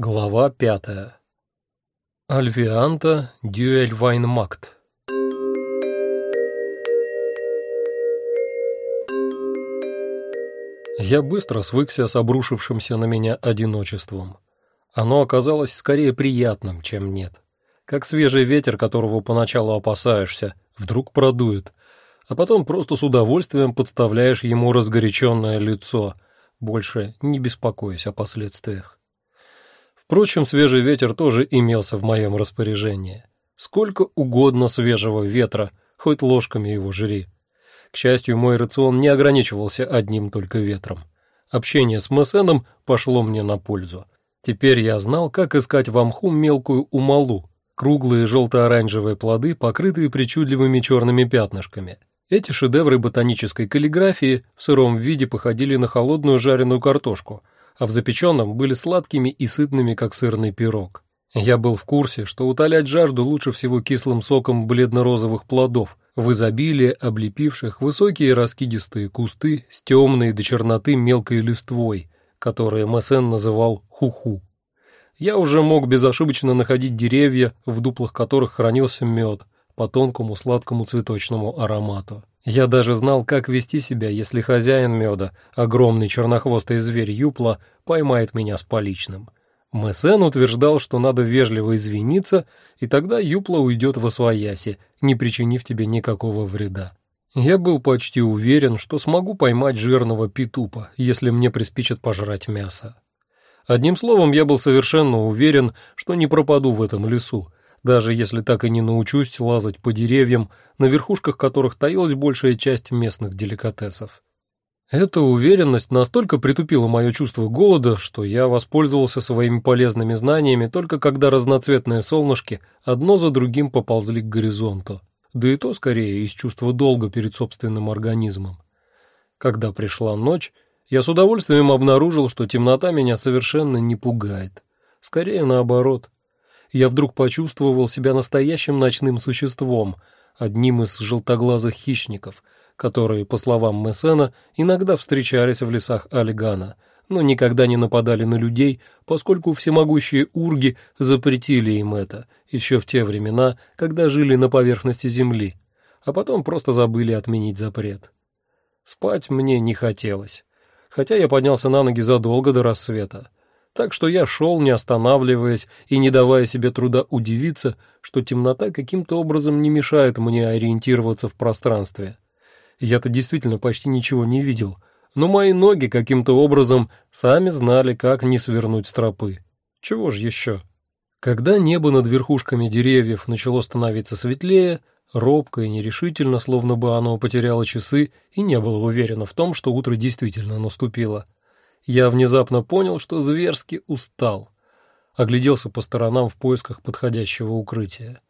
Глава пятая. Альвианта Дюэльвайнмакт. Я быстро свыкся с обрушившимся на меня одиночеством. Оно оказалось скорее приятным, чем нет. Как свежий ветер, которого поначалу опасаешься, вдруг продует, а потом просто с удовольствием подставляешь ему разгоряченное лицо, больше не беспокоясь о последствиях. Впрочем, свежий ветер тоже имелся в моем распоряжении. Сколько угодно свежего ветра, хоть ложками его жри. К счастью, мой рацион не ограничивался одним только ветром. Общение с Мессеном пошло мне на пользу. Теперь я знал, как искать в мху мелкую умалу, круглые желто-оранжевые плоды, покрытые причудливыми черными пятнышками. Эти шедевры ботанической каллиграфии в сыром виде походили на холодную жареную картошку – а в запеченном были сладкими и сытными, как сырный пирог. Я был в курсе, что утолять жажду лучше всего кислым соком бледно-розовых плодов, в изобилии облепивших высокие раскидистые кусты с темной до черноты мелкой листвой, которые Мессен называл хуху. Я уже мог безошибочно находить деревья, в дуплах которых хранился мед, по тонкому сладкому цветочному аромату. Я даже знал, как вести себя, если хозяин меда, огромный чернохвостый зверь Юпла, поймает меня с поличным. Мессен утверждал, что надо вежливо извиниться, и тогда Юпла уйдет во свояси, не причинив тебе никакого вреда. Я был почти уверен, что смогу поймать жирного петупа, если мне приспичат пожрать мясо. Одним словом, я был совершенно уверен, что не пропаду в этом лесу, даже если так и не научусь лазать по деревьям, на верхушках которых таилась большая часть местных деликатесов. Эта уверенность настолько притупила мое чувство голода, что я воспользовался своими полезными знаниями только когда разноцветные солнышки одно за другим поползли к горизонту, да и то скорее из чувства долга перед собственным организмом. Когда пришла ночь, я с удовольствием обнаружил, что темнота меня совершенно не пугает. Скорее наоборот – я вдруг почувствовал себя настоящим ночным существом, одним из желтоглазых хищников, которые, по словам Мессена, иногда встречались в лесах Алигана, но никогда не нападали на людей, поскольку всемогущие урги запретили им это еще в те времена, когда жили на поверхности земли, а потом просто забыли отменить запрет. Спать мне не хотелось, хотя я поднялся на ноги задолго до рассвета. Так что я шел, не останавливаясь и не давая себе труда удивиться, что темнота каким-то образом не мешает мне ориентироваться в пространстве. Я-то действительно почти ничего не видел, но мои ноги каким-то образом сами знали, как не свернуть с тропы. Чего ж еще? Когда небо над верхушками деревьев начало становиться светлее, робко и нерешительно, словно бы оно потеряло часы и не было уверено в том, что утро действительно наступило – я внезапно понял, что зверски устал. Огляделся по сторонам в поисках подходящего укрытия.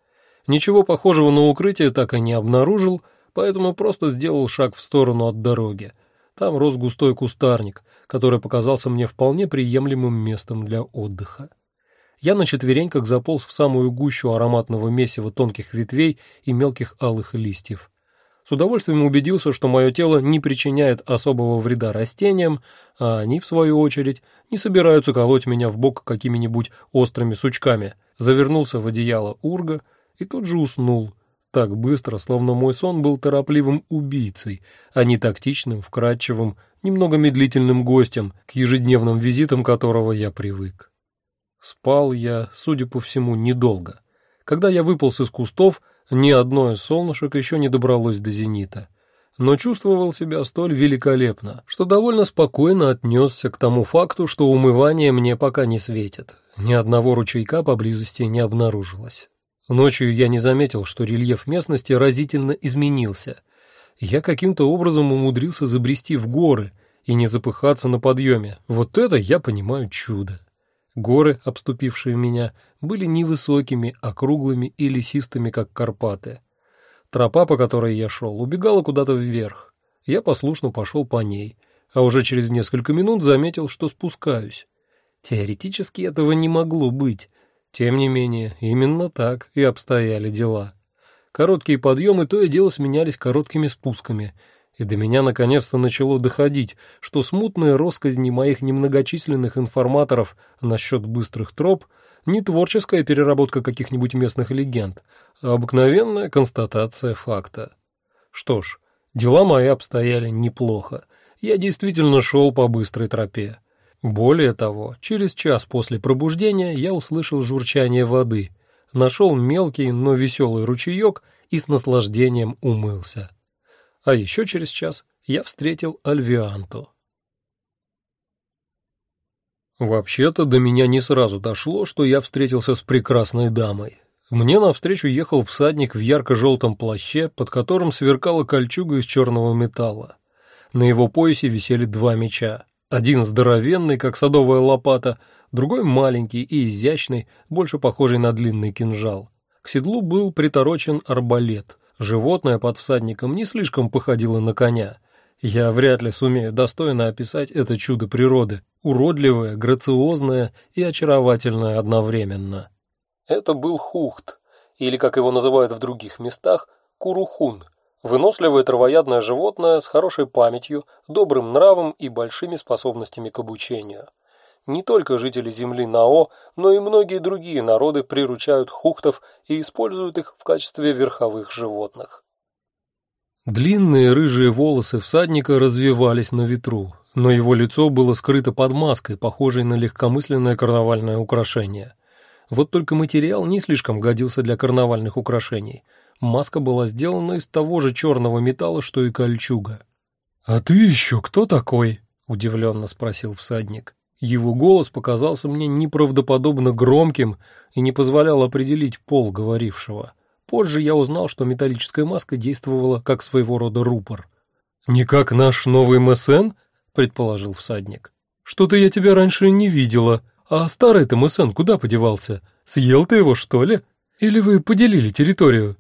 Ничего похожего на укрытие так и не обнаружил, поэтому просто сделал шаг в сторону от дороги. Там рос густой кустарник, который показался мне вполне приемлемым местом для отдыха. Я на четвереньках заполз в самую гущу ароматного месива тонких ветвей и мелких алых листьев. С удовольствием убедился, что мое тело не причиняет особого вреда растениям, а они, в свою очередь, не собираются колоть меня в бок какими-нибудь острыми сучками. Завернулся в одеяло урга и тут же уснул, так быстро, словно мой сон был торопливым убийцей, а не тактичным, вкрадчивым, немного медлительным гостем, к ежедневным визитам которого я привык. Спал я, судя по всему, недолго. Когда я выполз из кустов, ни одно из солнышек еще не добралось до зенита, но чувствовал себя столь великолепно, что довольно спокойно отнесся к тому факту, что умывание мне пока не светит. Ни одного ручейка поблизости не обнаружилось. Ночью я не заметил, что рельеф местности разительно изменился. Я каким-то образом умудрился забрести в горы и не запыхаться на подъеме. Вот это я понимаю чудо. Горы, обступившие меня, были невысокими, округлыми и лесистыми, как Карпаты. Тропа, по которой я шел, убегала куда-то вверх. Я послушно пошел по ней, а уже через несколько минут заметил, что спускаюсь. Теоретически этого не могло быть. Тем не менее, именно так и обстояли дела. Короткие подъемы то и дело сменялись короткими спусками, И до меня наконец-то начало доходить, что смутные росказни моих немногочисленных информаторов насчет быстрых троп не творческая переработка каких-нибудь местных легенд, а обыкновенная констатация факта. Что ж, дела мои обстояли неплохо. Я действительно шел по быстрой тропе. Более того, через час после пробуждения я услышал журчание воды, нашел мелкий, но веселый ручеек и с наслаждением умылся. А еще через час я встретил Альвианту. Вообще-то до меня не сразу дошло, что я встретился с прекрасной дамой. Мне навстречу ехал всадник в ярко-желтом плаще, под которым сверкала кольчуга из черного металла. На его поясе висели два меча. Один здоровенный, как садовая лопата, другой маленький и изящный, больше похожий на длинный кинжал. К седлу был приторочен арбалет, Животное под всадником не слишком походило на коня. Я вряд ли сумею достойно описать это чудо природы, уродливое, грациозное и очаровательное одновременно. Это был хухт, или, как его называют в других местах, курухун, выносливое травоядное животное с хорошей памятью, добрым нравом и большими способностями к обучению. Не только жители земли Нао, но и многие другие народы приручают хухтов и используют их в качестве верховых животных. Длинные рыжие волосы всадника развивались на ветру, но его лицо было скрыто под маской, похожей на легкомысленное карнавальное украшение. Вот только материал не слишком годился для карнавальных украшений. Маска была сделана из того же черного металла, что и кольчуга. «А ты еще кто такой?» — удивленно спросил всадник. Его голос показался мне неправдоподобно громким и не позволял определить пол говорившего. Позже я узнал, что металлическая маска действовала как своего рода рупор. «Не как наш новый МСН?» — предположил всадник. «Что-то я тебя раньше не видела. А старый-то МСН куда подевался? Съел ты его, что ли? Или вы поделили территорию?»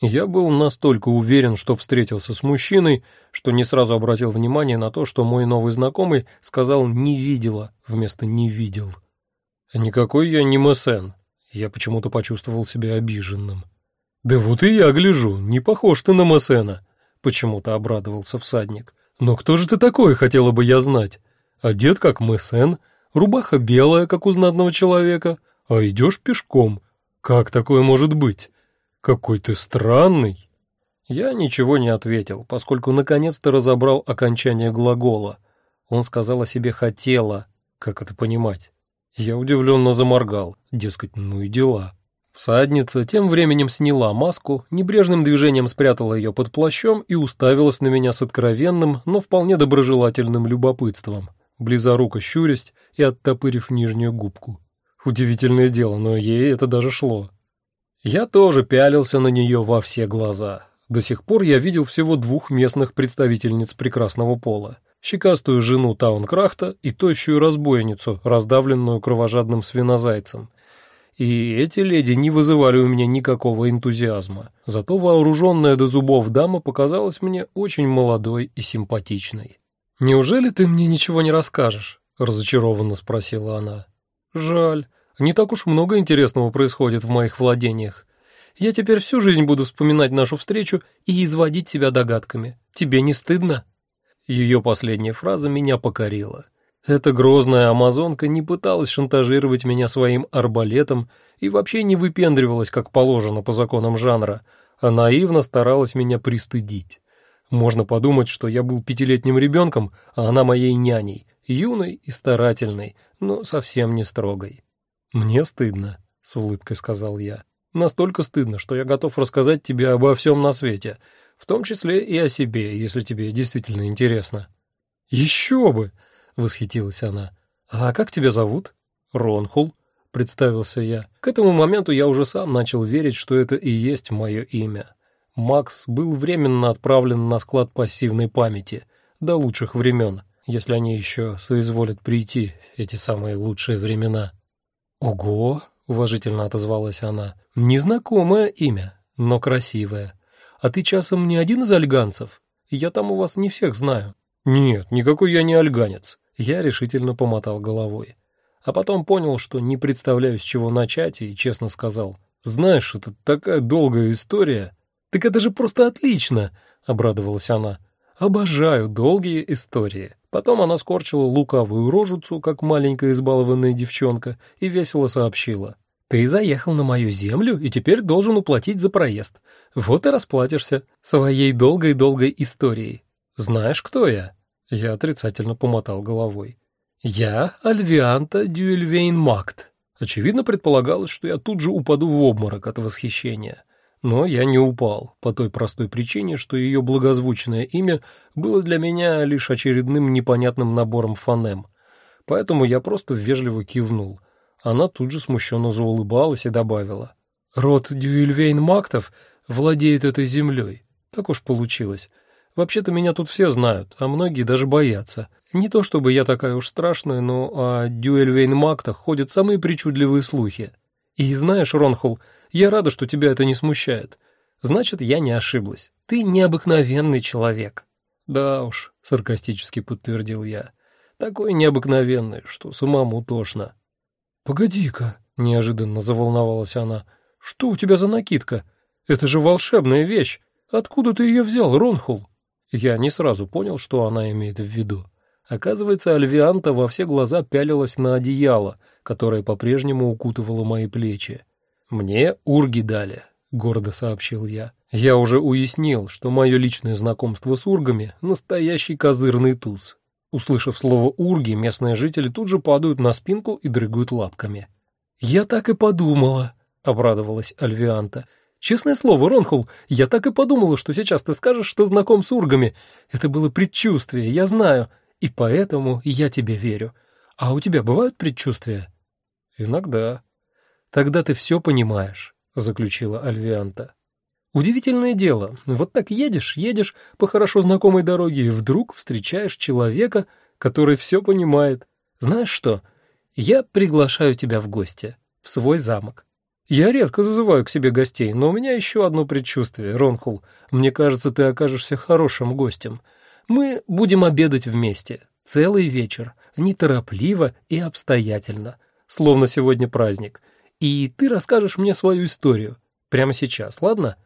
Я был настолько уверен, что встретился с мужчиной, что не сразу обратил внимание на то, что мой новый знакомый сказал «не видела» вместо «не видел». Никакой я не МСН. Я почему-то почувствовал себя обиженным. «Да вот и я гляжу, не похож ты на МСНа», — почему-то обрадовался всадник. «Но кто же ты такой, хотела бы я знать? Одет как МСН, рубаха белая, как у знатного человека, а идешь пешком. Как такое может быть?» «Какой ты странный!» Я ничего не ответил, поскольку наконец-то разобрал окончание глагола. Он сказал о себе «хотела». Как это понимать? Я удивленно заморгал, дескать, ну и дела. Всадница тем временем сняла маску, небрежным движением спрятала ее под плащом и уставилась на меня с откровенным, но вполне доброжелательным любопытством, близоруко щурясь и оттопырив нижнюю губку. Удивительное дело, но ей это даже шло. Я тоже пялился на нее во все глаза. До сих пор я видел всего двух местных представительниц прекрасного пола. Щекастую жену Таункрахта и тощую разбойницу, раздавленную кровожадным свинозайцем. И эти леди не вызывали у меня никакого энтузиазма. Зато вооруженная до зубов дама показалась мне очень молодой и симпатичной. «Неужели ты мне ничего не расскажешь?» – разочарованно спросила она. «Жаль. Не так уж много интересного происходит в моих владениях. Я теперь всю жизнь буду вспоминать нашу встречу и изводить себя догадками. Тебе не стыдно?» Ее последняя фраза меня покорила. Эта грозная амазонка не пыталась шантажировать меня своим арбалетом и вообще не выпендривалась, как положено по законам жанра, а наивно старалась меня пристыдить. Можно подумать, что я был пятилетним ребенком, а она моей няней, юной и старательной, но совсем не строгой. «Мне стыдно», — с улыбкой сказал я. «Настолько стыдно, что я готов рассказать тебе обо всем на свете, в том числе и о себе, если тебе действительно интересно». «Еще бы!» — восхитилась она. «А как тебя зовут?» «Ронхул», — представился я. К этому моменту я уже сам начал верить, что это и есть мое имя. Макс был временно отправлен на склад пассивной памяти до лучших времен, если они еще соизволят прийти, эти самые лучшие времена. «Ого!» — уважительно отозвалась она. «Незнакомое имя, но красивое. А ты часом не один из альганцев? Я там у вас не всех знаю». «Нет, никакой я не альганец». Я решительно помотал головой. А потом понял, что не представляю, с чего начать, и честно сказал. «Знаешь, это такая долгая история». «Так это же просто отлично!» — обрадовалась она. Обожаю долгие истории. Потом она скорчила лукавую рожицу, как маленькая избалованная девчонка, и весело сообщила. «Ты заехал на мою землю и теперь должен уплатить за проезд. Вот и расплатишься своей долгой-долгой историей. Знаешь, кто я?» Я отрицательно помотал головой. «Я Альвианта Дюэльвейн Макт». Очевидно, предполагалось, что я тут же упаду в обморок от восхищения. Но я не упал, по той простой причине, что ее благозвучное имя было для меня лишь очередным непонятным набором фонем. Поэтому я просто вежливо кивнул. Она тут же смущенно заулыбалась и добавила. «Род Дюильвейн Мактов владеет этой землей. Так уж получилось. Вообще-то меня тут все знают, а многие даже боятся. Не то чтобы я такая уж страшная, но о Дюэльвейн Мактах ходят самые причудливые слухи. И знаешь, Ронхул, я рада, что тебя это не смущает. Значит, я не ошиблась. Ты необыкновенный человек. Да уж, саркастически подтвердил я. Такой необыкновенный, что самому тошно. Погоди-ка, неожиданно заволновалась она. Что у тебя за накидка? Это же волшебная вещь. Откуда ты ее взял, Ронхул? Я не сразу понял, что она имеет в виду. Оказывается, Альвианта во все глаза пялилась на одеяло, которое по-прежнему укутывало мои плечи. «Мне урги дали», — гордо сообщил я. «Я уже уяснил, что мое личное знакомство с ургами — настоящий козырный туз». Услышав слово «урги», местные жители тут же падают на спинку и дрыгают лапками. «Я так и подумала», — обрадовалась Альвианта. «Честное слово, Ронхул, я так и подумала, что сейчас ты скажешь, что знаком с ургами. Это было предчувствие, я знаю, и поэтому я тебе верю. А у тебя бывают предчувствия?» «Иногда», Тогда ты все понимаешь», — заключила Альвианта. Удивительное дело, вот так едешь, едешь по хорошо знакомой дороге, и вдруг встречаешь человека, который все понимает. Знаешь что, я приглашаю тебя в гости, в свой замок. Я редко зазываю к себе гостей, но у меня еще одно предчувствие, Ронхул. Мне кажется, ты окажешься хорошим гостем. Мы будем обедать вместе, целый вечер, неторопливо и обстоятельно, словно сегодня праздник — и ты расскажешь мне свою историю. Прямо сейчас, ладно?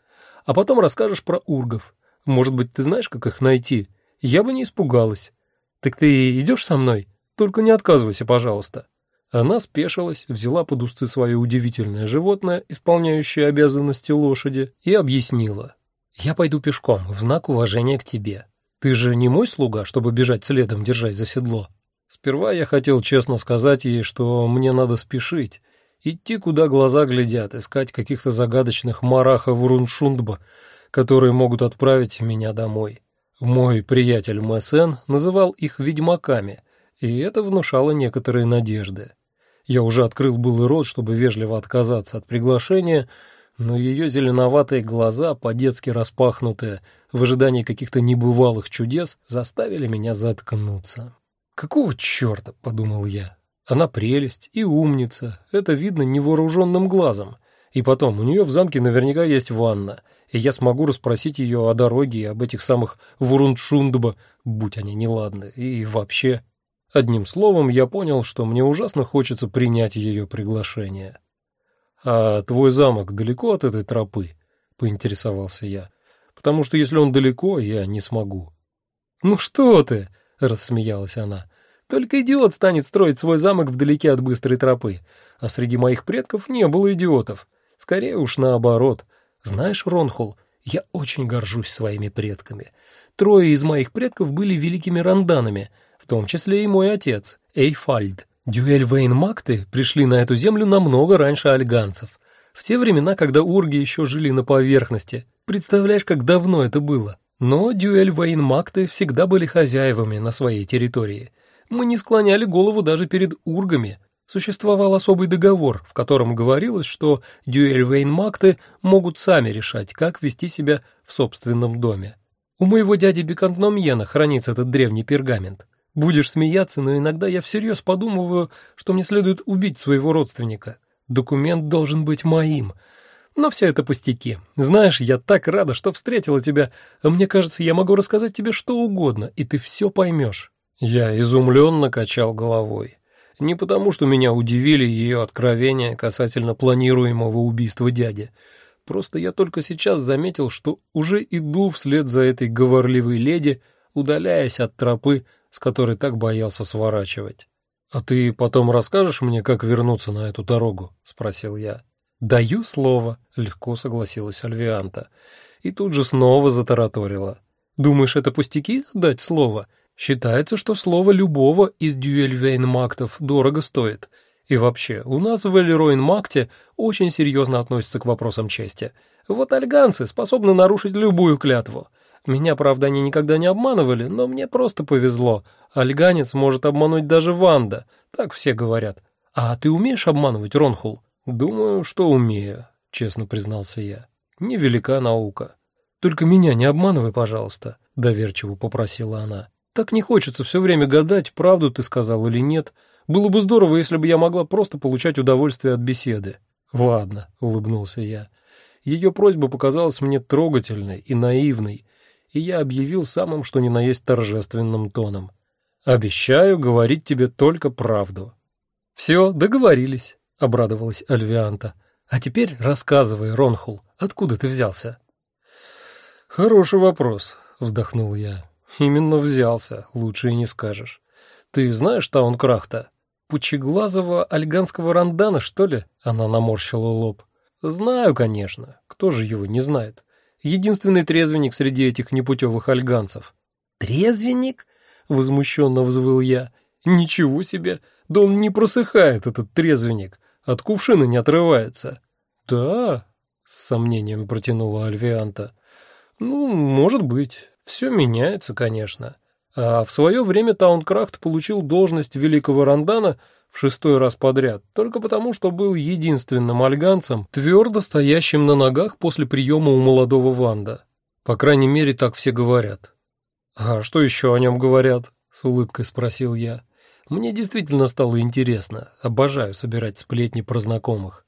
А потом расскажешь про ургов. Может быть, ты знаешь, как их найти? Я бы не испугалась. Так ты идешь со мной? Только не отказывайся, пожалуйста». Она спешилась, взяла под узцы свое удивительное животное, исполняющее обязанности лошади, и объяснила. «Я пойду пешком, в знак уважения к тебе. Ты же не мой слуга, чтобы бежать следом, держась за седло». Сперва я хотел честно сказать ей, что мне надо спешить, Идти, куда глаза глядят, искать каких-то загадочных марахов Руншундба, которые могут отправить меня домой. Мой приятель Мэсен называл их ведьмаками, и это внушало некоторые надежды. Я уже открыл был рот, чтобы вежливо отказаться от приглашения, но ее зеленоватые глаза, по-детски распахнутые, в ожидании каких-то небывалых чудес, заставили меня заткнуться. «Какого черта?» — подумал я. Она прелесть и умница, это видно невооруженным глазом. И потом, у нее в замке наверняка есть ванна, и я смогу расспросить ее о дороге и об этих самых Вурундшундба, будь они неладны, и вообще. Одним словом, я понял, что мне ужасно хочется принять ее приглашение. «А твой замок далеко от этой тропы?» — поинтересовался я. «Потому что если он далеко, я не смогу». «Ну что ты!» — рассмеялась она. Только идиот станет строить свой замок вдалеке от быстрой тропы. А среди моих предков не было идиотов. Скорее уж наоборот. Знаешь, Ронхул, я очень горжусь своими предками. Трое из моих предков были великими ранданами, в том числе и мой отец, Эйфальд. Дюэль Вейн-Макты пришли на эту землю намного раньше альганцев. В те времена, когда урги еще жили на поверхности. Представляешь, как давно это было? Но Дюэль Вейн-Макты всегда были хозяевами на своей территории – мы не склоняли голову даже перед ургами. Существовал особый договор, в котором говорилось, что дюэльвейн-макты могут сами решать, как вести себя в собственном доме. У моего дяди Бекантномьена хранится этот древний пергамент. Будешь смеяться, но иногда я всерьез подумываю, что мне следует убить своего родственника. Документ должен быть моим. Но все это пустяки. Знаешь, я так рада, что встретила тебя. Мне кажется, я могу рассказать тебе что угодно, и ты все поймешь. Я изумленно качал головой. Не потому, что меня удивили ее откровения касательно планируемого убийства дяди. Просто я только сейчас заметил, что уже иду вслед за этой говорливой леди, удаляясь от тропы, с которой так боялся сворачивать. «А ты потом расскажешь мне, как вернуться на эту дорогу?» — спросил я. «Даю слово», — легко согласилась Альвианта. И тут же снова затараторила. «Думаешь, это пустяки — дать слово? Считается, что слово любого из дюэльвейн-мактов дорого стоит. И вообще, у нас в Эллиройн-макте очень серьезно относятся к вопросам чести. Вот альганцы способны нарушить любую клятву. Меня, правда, они никогда не обманывали, но мне просто повезло. Альганец может обмануть даже Ванда, так все говорят. А ты умеешь обманывать, Ронхул? Думаю, что умею, честно признался я. Невелика наука. Только меня не обманывай, пожалуйста, доверчиво попросила она. Так не хочется все время гадать, правду ты сказал или нет. Было бы здорово, если бы я могла просто получать удовольствие от беседы. Ладно, улыбнулся я. Ее просьба показалась мне трогательной и наивной, и я объявил самым что ни на есть торжественным тоном. «Обещаю говорить тебе только правду». «Все, договорились», — обрадовалась Альвианта. «А теперь рассказывай, Ронхул, откуда ты взялся?» «Хороший вопрос», — вздохнул я. «Именно взялся, лучше и не скажешь. Ты знаешь Таункрахта? Пучеглазого альганского рандана, что ли?» Она наморщила лоб. «Знаю, конечно. Кто же его не знает? Единственный трезвенник среди этих непутевых альганцев». «Трезвенник?» — возмущенно взвыл я. «Ничего себе! Да он не просыхает, этот трезвенник. От кувшина не отрывается». «Да?» — с сомнением протянула Альвианта. «Ну, может быть. Все меняется, конечно. А в свое время Таункрафт получил должность великого Рандана в шестой раз подряд, только потому, что был единственным альганцем, твердо стоящим на ногах после приема у молодого Ванда. По крайней мере, так все говорят. «А что еще о нем говорят?» — с улыбкой спросил я. «Мне действительно стало интересно. Обожаю собирать сплетни про знакомых.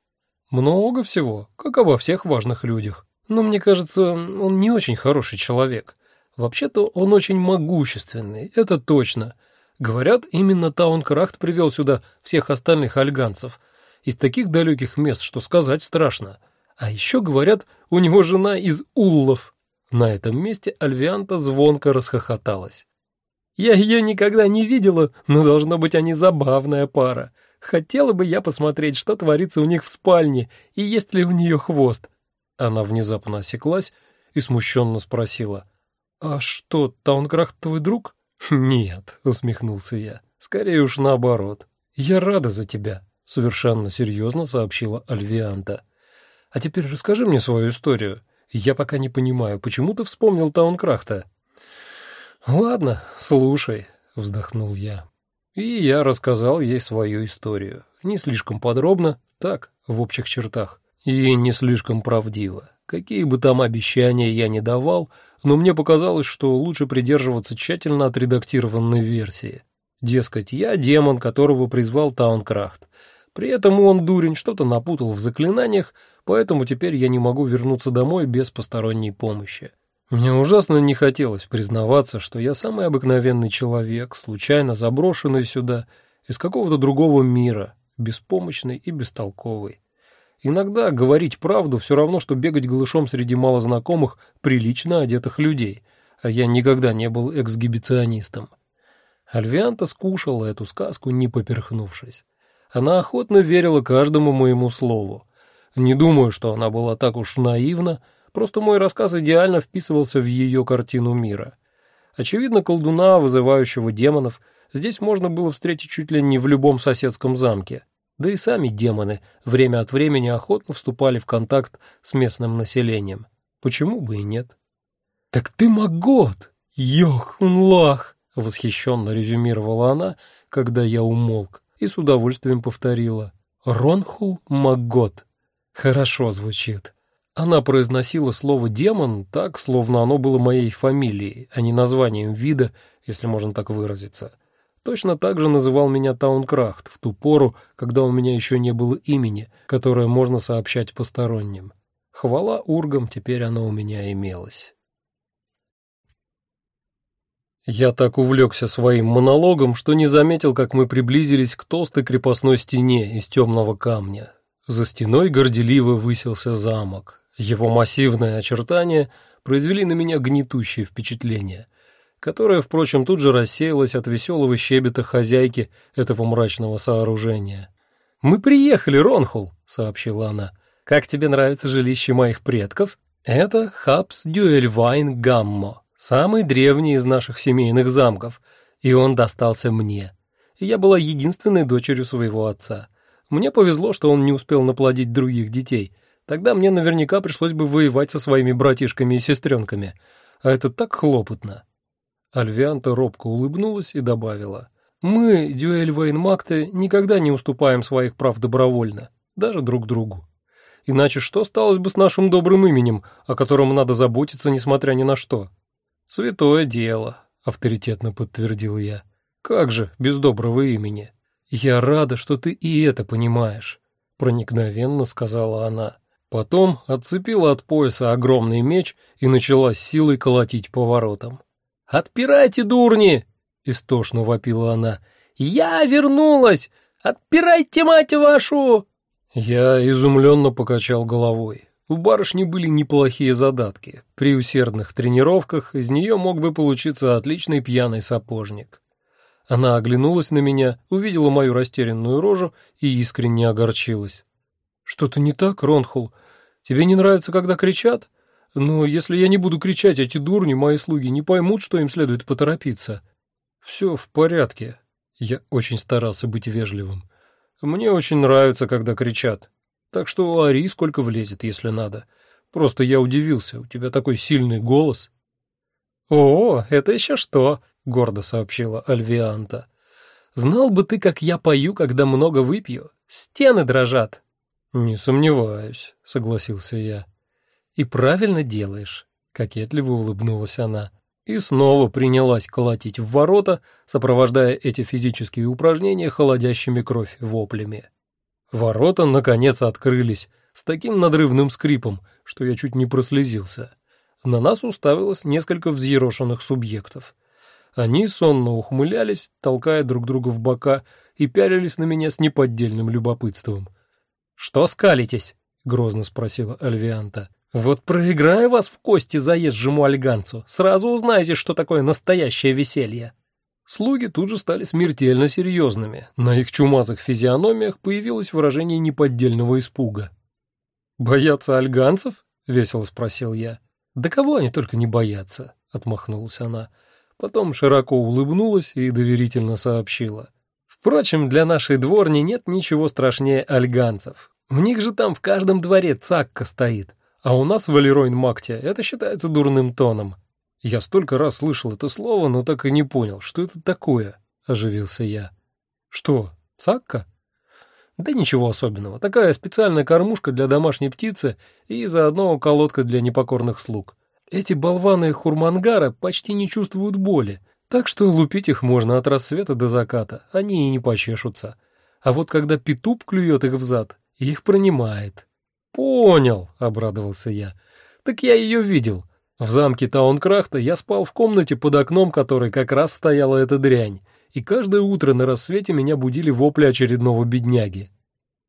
Много всего, как обо всех важных людях. Но мне кажется, он не очень хороший человек. Вообще-то он очень могущественный, это точно. Говорят, именно Таункрахт привел сюда всех остальных альганцев. Из таких далеких мест, что сказать страшно. А еще, говорят, у него жена из Уллов. На этом месте Альвианта звонко расхохоталась. «Я ее никогда не видела, но должно быть они забавная пара. Хотела бы я посмотреть, что творится у них в спальне и есть ли у нее хвост». Она внезапно осеклась и смущенно спросила. «А что, Таункрахт твой друг?» «Нет», — усмехнулся я, — «скорее уж наоборот. Я рада за тебя», — совершенно серьезно сообщила Альвианта. «А теперь расскажи мне свою историю. Я пока не понимаю, почему ты вспомнил Таункрахта?» «Ладно, слушай», — вздохнул я. И я рассказал ей свою историю. Не слишком подробно, так, в общих чертах. И не слишком правдиво. Какие бы там обещания я ни давал, но мне показалось, что лучше придерживаться тщательно отредактированной версии. Дескать, я демон, которого призвал Таункрахт. При этом он, дурень, что-то напутал в заклинаниях, поэтому теперь я не могу вернуться домой без посторонней помощи. Мне ужасно не хотелось признаваться, что я самый обыкновенный человек, случайно заброшенный сюда, из какого-то другого мира, беспомощный и бестолковый. Иногда говорить правду все равно, что бегать голышом среди малознакомых, прилично одетых людей, а я никогда не был эксгибиционистом. Альвианта скушала эту сказку, не поперхнувшись. Она охотно верила каждому моему слову. Не думаю, что она была так уж наивна, просто мой рассказ идеально вписывался в ее картину мира. Очевидно, колдуна, вызывающего демонов, здесь можно было встретить чуть ли не в любом соседском замке. Да и сами демоны время от времени охотно вступали в контакт с местным населением. Почему бы и нет? «Так ты Магот! Йох, унлах!» — восхищенно резюмировала она, когда я умолк, и с удовольствием повторила. «Ронхул Магот». Хорошо звучит. Она произносила слово «демон» так, словно оно было моей фамилией, а не названием вида, если можно так выразиться. Точно так же называл меня Таункрафт в ту пору, когда у меня еще не было имени, которое можно сообщать посторонним. Хвала ургам, теперь оно у меня имелось. Я так увлекся своим монологом, что не заметил, как мы приблизились к толстой крепостной стене из темного камня. За стеной горделиво высился замок. Его массивные очертания произвели на меня гнетущее впечатление. Которая, впрочем, тут же рассеялась от веселого щебета хозяйки этого мрачного сооружения. «Мы приехали, Ронхул», — сообщила она. «Как тебе нравится жилище моих предков?» «Это Хабс Дюэльвайн Гаммо, самый древний из наших семейных замков, и он достался мне. Я была единственной дочерью своего отца. Мне повезло, что он не успел наплодить других детей. Тогда мне наверняка пришлось бы воевать со своими братишками и сестренками. А это так хлопотно». Альвианта робко улыбнулась и добавила. Мы, Дюэль Вейнмакты, никогда не уступаем своих прав добровольно, даже друг другу. Иначе что сталось бы с нашим добрым именем, о котором надо заботиться, несмотря ни на что? Святое дело, авторитетно подтвердил я. Как же без доброго имени? Я рада, что ты и это понимаешь, проникновенно сказала она. Потом отцепила от пояса огромный меч и начала с силой колотить по воротам. «Отпирайте, дурни!» — истошно вопила она. «Я вернулась! Отпирайте, мать вашу!» Я изумленно покачал головой. У барышни были неплохие задатки. При усердных тренировках из нее мог бы получиться отличный пьяный сапожник. Она оглянулась на меня, увидела мою растерянную рожу и искренне огорчилась. «Что-то не так, Ронхул? Тебе не нравится, когда кричат? Но если я не буду кричать, эти дурни, мои слуги, не поймут, что им следует поторопиться». «Все в порядке». Я очень старался быть вежливым. «Мне очень нравится, когда кричат. Так что ори сколько влезет, если надо. Просто я удивился, у тебя такой сильный голос». «О, это еще что?» — гордо сообщила Альвианта. «Знал бы ты, как я пою, когда много выпью. Стены дрожат». «Не сомневаюсь», — согласился я. «И правильно делаешь», — кокетливо улыбнулась она и снова принялась колотить в ворота, сопровождая эти физические упражнения холодящими кровь воплями. Ворота, наконец, открылись с таким надрывным скрипом, что я чуть не прослезился. На нас уставилось несколько взъерошенных субъектов. Они сонно ухмылялись, толкая друг друга в бока, и пялились на меня с неподдельным любопытством. «Что скалитесь?» — грозно спросила Альвианта. Вот проиграю вас в кости заезжему альганцу, сразу узнаете, что такое настоящее веселье. Слуги тут же стали смертельно серьезными. На их чумазых физиономиях появилось выражение неподдельного испуга. «Боятся альганцев?» — весело спросил я. «Да кого они только не боятся?» — отмахнулась она. Потом широко улыбнулась и доверительно сообщила. «Впрочем, для нашей дворни нет ничего страшнее альганцев. У них же там в каждом дворе цакка стоит. А у нас в Алеройн-Макте это считается дурным тоном. Я столько раз слышал это слово, но так и не понял, что это такое, оживился я. Что, цакка? Да ничего особенного. Такая специальная кормушка для домашней птицы и заодно колодка для непокорных слуг. Эти болваны хурмангара почти не чувствуют боли, так что лупить их можно от рассвета до заката, они и не почешутся. А вот когда петуп клюет их в зад, их пронимает. «Понял», — обрадовался я. «Так я ее видел. В замке Таункрахта я спал в комнате под окном, которой как раз стояла эта дрянь, и каждое утро на рассвете меня будили вопли очередного бедняги».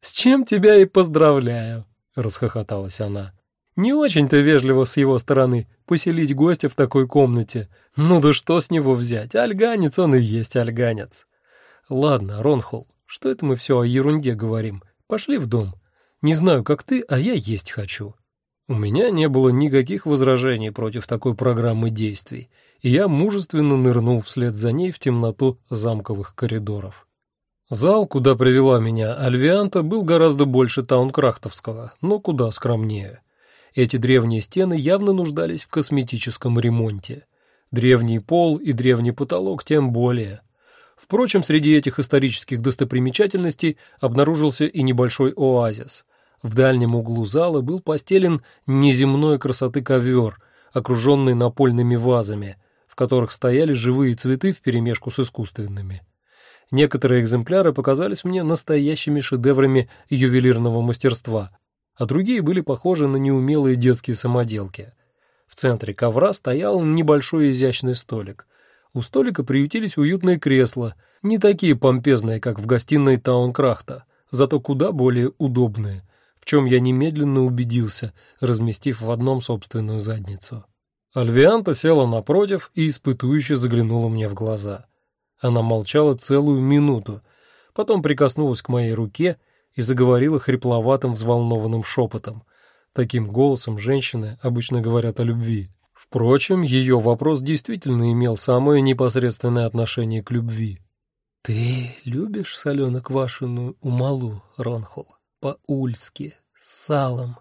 «С чем тебя и поздравляю», — расхохоталась она. «Не очень-то вежливо с его стороны поселить гостя в такой комнате. Ну да что с него взять? Альганец он и есть альганец». «Ладно, Ронхол, что это мы все о ерунде говорим? Пошли в дом». Не знаю, как ты, а я есть хочу». У меня не было никаких возражений против такой программы действий, и я мужественно нырнул вслед за ней в темноту замковых коридоров. Зал, куда привела меня Альвианта, был гораздо больше таункрафтовского, но куда скромнее. Эти древние стены явно нуждались в косметическом ремонте. Древний пол и древний потолок тем более. Впрочем, среди этих исторических достопримечательностей обнаружился и небольшой оазис – в дальнем углу зала был постелен неземной красоты ковер, окруженный напольными вазами, в которых стояли живые цветы вперемешку с искусственными. Некоторые экземпляры показались мне настоящими шедеврами ювелирного мастерства, а другие были похожи на неумелые детские самоделки. В центре ковра стоял небольшой изящный столик. У столика приютились уютные кресла, не такие помпезные, как в гостиной Таункрахта, зато куда более удобные – в чем я немедленно убедился, разместив в одном собственную задницу. Альвианта села напротив и испытующе заглянула мне в глаза. Она молчала целую минуту, потом прикоснулась к моей руке и заговорила хрипловатым взволнованным шепотом. Таким голосом женщины обычно говорят о любви. Впрочем, ее вопрос действительно имел самое непосредственное отношение к любви. «Ты любишь соленоквашеную умалу, Ронхол, по-ульски, салом?»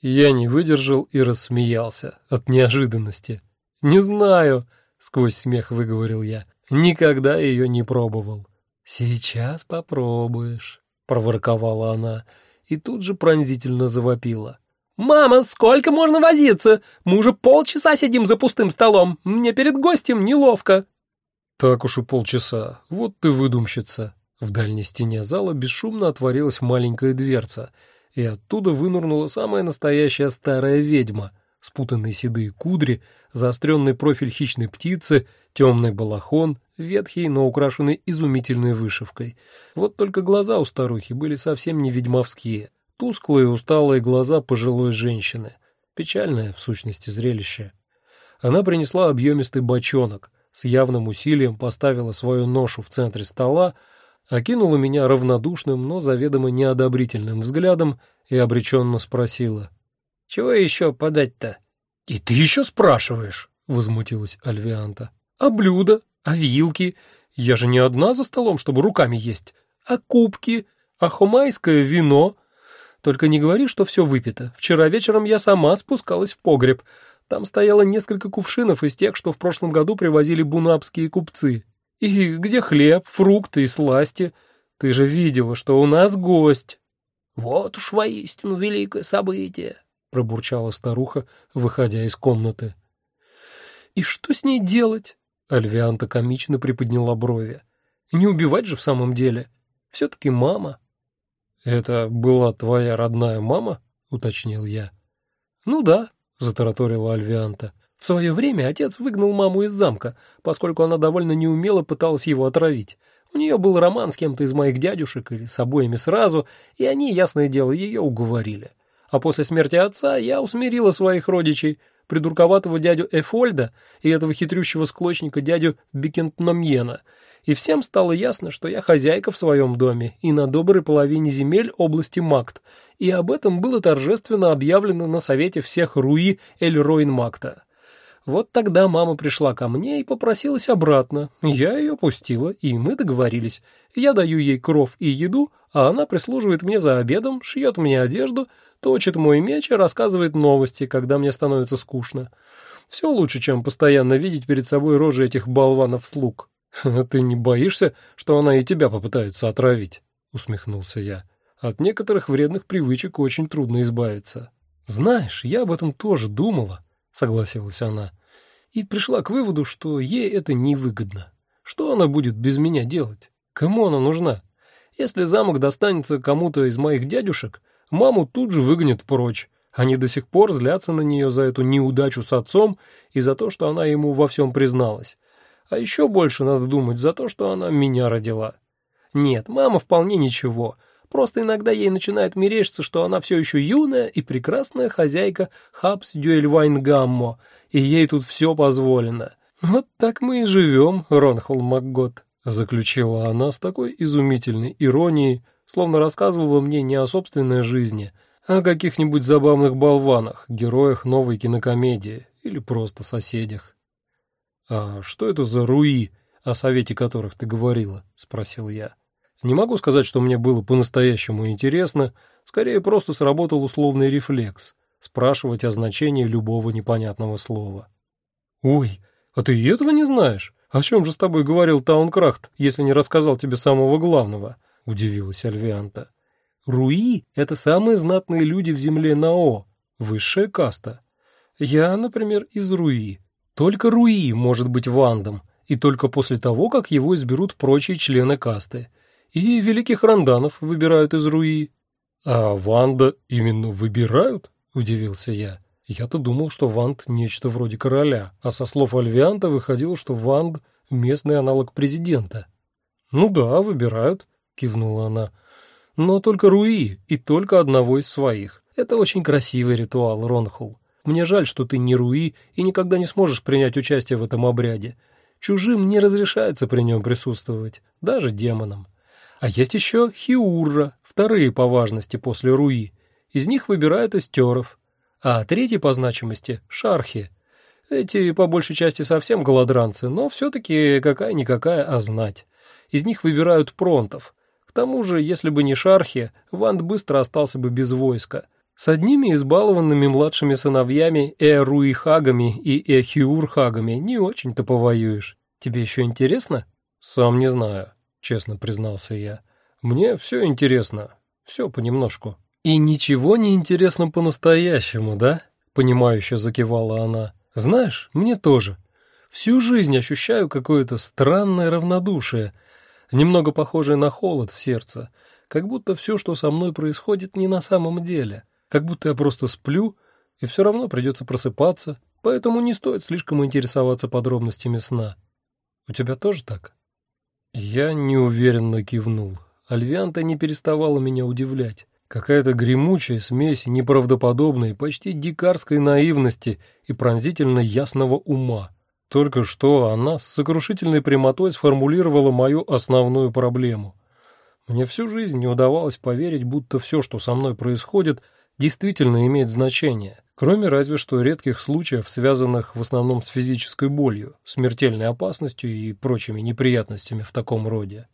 Я не выдержал и рассмеялся от неожиданности. «Не знаю», — сквозь смех выговорил я, — «никогда ее не пробовал». «Сейчас попробуешь», — проворковала она и тут же пронзительно завопила. «Мама, сколько можно возиться? Мы уже полчаса сидим за пустым столом. Мне перед гостем неловко». «Так уж и полчаса. Вот ты выдумщица». В дальней стене зала бесшумно отворилась маленькая дверца, и оттуда вынурнула самая настоящая старая ведьма. Спутанные седые кудри, заостренный профиль хищной птицы, темный балахон, ветхий, но украшенный изумительной вышивкой. Вот только глаза у старухи были совсем не ведьмовские. Тусклые усталые глаза пожилой женщины. Печальное, в сущности, зрелище. Она принесла объемистый бочонок, с явным усилием поставила свою ношу в центре стола, окинула меня равнодушным, но заведомо неодобрительным взглядом и обреченно спросила. «Чего еще подать-то?» «И ты еще спрашиваешь?» — возмутилась Альвианта. «А блюда? А вилки? Я же не одна за столом, чтобы руками есть. А кубки? А хумайское вино?» Только не говори, что все выпито. Вчера вечером я сама спускалась в погреб. Там стояло несколько кувшинов из тех, что в прошлом году привозили бунапские купцы. И где хлеб, фрукты и сласти? Ты же видела, что у нас гость. Вот уж воистину великое событие, пробурчала старуха, выходя из комнаты. И что с ней делать? Альвианта комично приподняла брови. Не убивать же в самом деле. Все-таки мама. «Это была твоя родная мама?» — уточнил я. «Ну да», — затараторила Альвианта. «В свое время отец выгнал маму из замка, поскольку она довольно неумело пыталась его отравить. У нее был роман с кем-то из моих дядюшек или с обоими сразу, и они, ясное дело, ее уговорили. А после смерти отца я усмирила своих родичей, придурковатого дядю Эфольда и этого хитрющего склочника дядю Бекентномьена — и всем стало ясно, что я хозяйка в своем доме и на доброй половине земель области Макт, и об этом было торжественно объявлено на совете всех Руи Эль-Ройн-Макта. Вот тогда мама пришла ко мне и попросилась обратно. Я ее пустила, и мы договорились. Я даю ей кров и еду, а она прислуживает мне за обедом, шьет мне одежду, точит мой меч и рассказывает новости, когда мне становится скучно. Все лучше, чем постоянно видеть перед собой рожи этих болванов-слуг. «Ты не боишься, что она и тебя попытается отравить?» — усмехнулся я. «От некоторых вредных привычек очень трудно избавиться». «Знаешь, я об этом тоже думала», — согласилась она, «и пришла к выводу, что ей это невыгодно. Что она будет без меня делать? Кому она нужна? Если замок достанется кому-то из моих дядюшек, маму тут же выгонят прочь. Они до сих пор злятся на нее за эту неудачу с отцом и за то, что она ему во всем призналась. А еще больше надо думать за то, что она меня родила. Нет, мама вполне ничего. Просто иногда ей начинает мерещиться, что она все еще юная и прекрасная хозяйка Хабс Дюэльвайн Гаммо, и ей тут все позволено. Вот так мы и живем, Ронхол Макгот, заключила она с такой изумительной иронией, словно рассказывала мне не о собственной жизни, а о каких-нибудь забавных болванах, героях новой кинокомедии или просто соседях. «А что это за руи, о совете которых ты говорила?» — спросил я. Не могу сказать, что мне было по-настоящему интересно, скорее просто сработал условный рефлекс — спрашивать о значении любого непонятного слова. «Ой, а ты и этого не знаешь? О чем же с тобой говорил Таункрахт, если не рассказал тебе самого главного?» — удивилась Альвианта. «Руи — это самые знатные люди в земле Нао, высшая каста. Я, например, из Руи». Только Руи может быть Вандом, и только после того, как его изберут прочие члены касты. И великих ранданов выбирают из Руи. А Ванда именно выбирают? Удивился я. Я-то думал, что Ванд нечто вроде короля, а со слов Альвианта выходило, что Ванд — местный аналог президента. «Ну да, выбирают», — кивнула она. «Но только Руи, и только одного из своих. Это очень красивый ритуал, Ронхул. мне жаль, что ты не Руи и никогда не сможешь принять участие в этом обряде. Чужим не разрешается при нем присутствовать, даже демонам. А есть еще Хиурра, вторые по важности после Руи. Из них выбирают эстеров. А третий по значимости — Шархи. Эти, по большей части, совсем голодранцы, но все-таки какая-никакая, а знать. Из них выбирают пронтов. К тому же, если бы не Шархи, Ванд быстро остался бы без войска. С одними избалованными младшими сыновьями Эруихагами и Эхиурхагами не очень-то повоюешь. Тебе еще интересно? Сам не знаю честно признался я. Мне все интересно, все понемножку. И ничего не интересно по-настоящему, да? Понимающе закивала она. Знаешь, мне тоже. Всю жизнь ощущаю какое-то странное равнодушие, немного похожее на холод в сердце, как будто все, что со мной происходит, не на самом деле, как будто я просто сплю, и все равно придется просыпаться, поэтому не стоит слишком интересоваться подробностями сна. У тебя тоже так? Я неуверенно кивнул. Альвианта не переставала меня удивлять. Какая-то гремучая смесь неправдоподобной, почти дикарской наивности и пронзительно ясного ума. Только что она с сокрушительной прямотой сформулировала мою основную проблему. Мне всю жизнь не удавалось поверить, будто все, что со мной происходит, действительно имеет значение кроме разве что редких случаев, связанных в основном с физической болью, смертельной опасностью и прочими неприятностями в таком роде.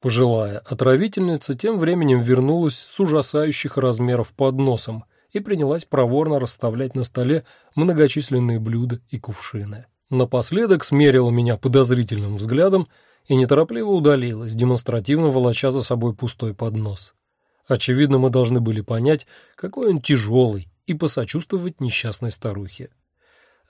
Пожилая отравительница тем временем вернулась с ужасающих размеров подносом и принялась проворно расставлять на столе многочисленные блюда и кувшины. Напоследок смерила меня подозрительным взглядом и неторопливо удалилась, демонстративно волоча за собой пустой поднос. Очевидно, мы должны были понять, какой он тяжелый и посочувствовать несчастной старухе.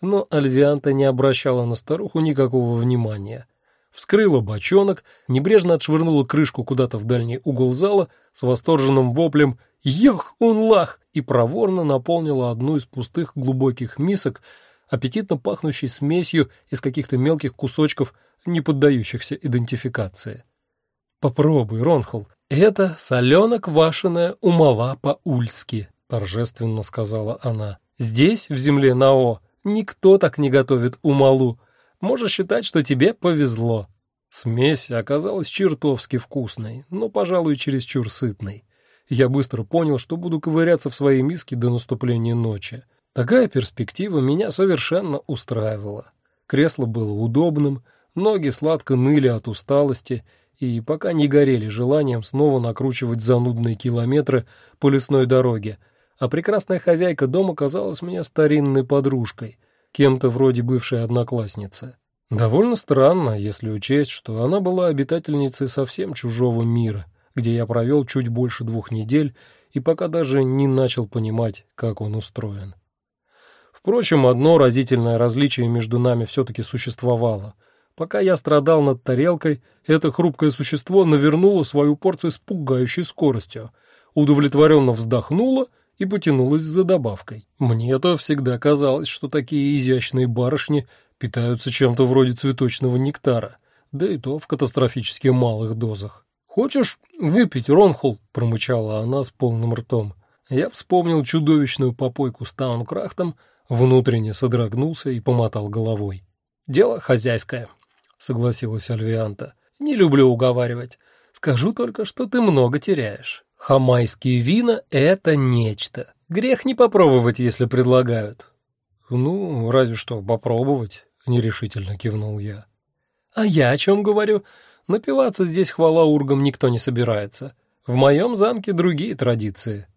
Но Альвианта не обращала на старуху никакого внимания. Вскрыла бочонок, небрежно отшвырнула крышку куда-то в дальний угол зала с восторженным воплем «Йох, унлах!» и проворно наполнила одну из пустых глубоких мисок, аппетитно пахнущей смесью из каких-то мелких кусочков, не поддающихся идентификации. «Попробуй, Ронхол, это солено-квашеная умала по-ульски», торжественно сказала она. Здесь, в земле Нао, никто так не готовит умалу. Можешь считать, что тебе повезло. Смесь оказалась чертовски вкусной, но, пожалуй, чересчур сытной. Я быстро понял, что буду ковыряться в своей миске до наступления ночи. Такая перспектива меня совершенно устраивала. Кресло было удобным, ноги сладко ныли от усталости и пока не горели желанием снова накручивать занудные километры по лесной дороге, а прекрасная хозяйка дома казалась мне старинной подружкой, кем-то вроде бывшей одноклассницы. Довольно странно, если учесть, что она была обитательницей совсем чужого мира, где я провел чуть больше двух недель и пока даже не начал понимать, как он устроен. Впрочем, одно разительное различие между нами все-таки существовало. Пока я страдал над тарелкой, это хрупкое существо навернуло свою порцию с пугающей скоростью, удовлетворенно вздохнуло — и потянулась за добавкой. Мне-то всегда казалось, что такие изящные барышни питаются чем-то вроде цветочного нектара, да и то в катастрофически малых дозах. «Хочешь выпить, Ронхул?» — промычала она с полным ртом. Я вспомнил чудовищную попойку с Таункрахтом, внутренне содрогнулся и помотал головой. «Дело хозяйское», — согласилась Альвианта. «Не люблю уговаривать. Скажу только, что ты много теряешь». Хамайские вина — это нечто. Грех не попробовать, если предлагают. Ну, разве что попробовать, — нерешительно кивнул я. А я о чем говорю? Напиваться здесь хвала ургам никто не собирается. В моем замке другие традиции.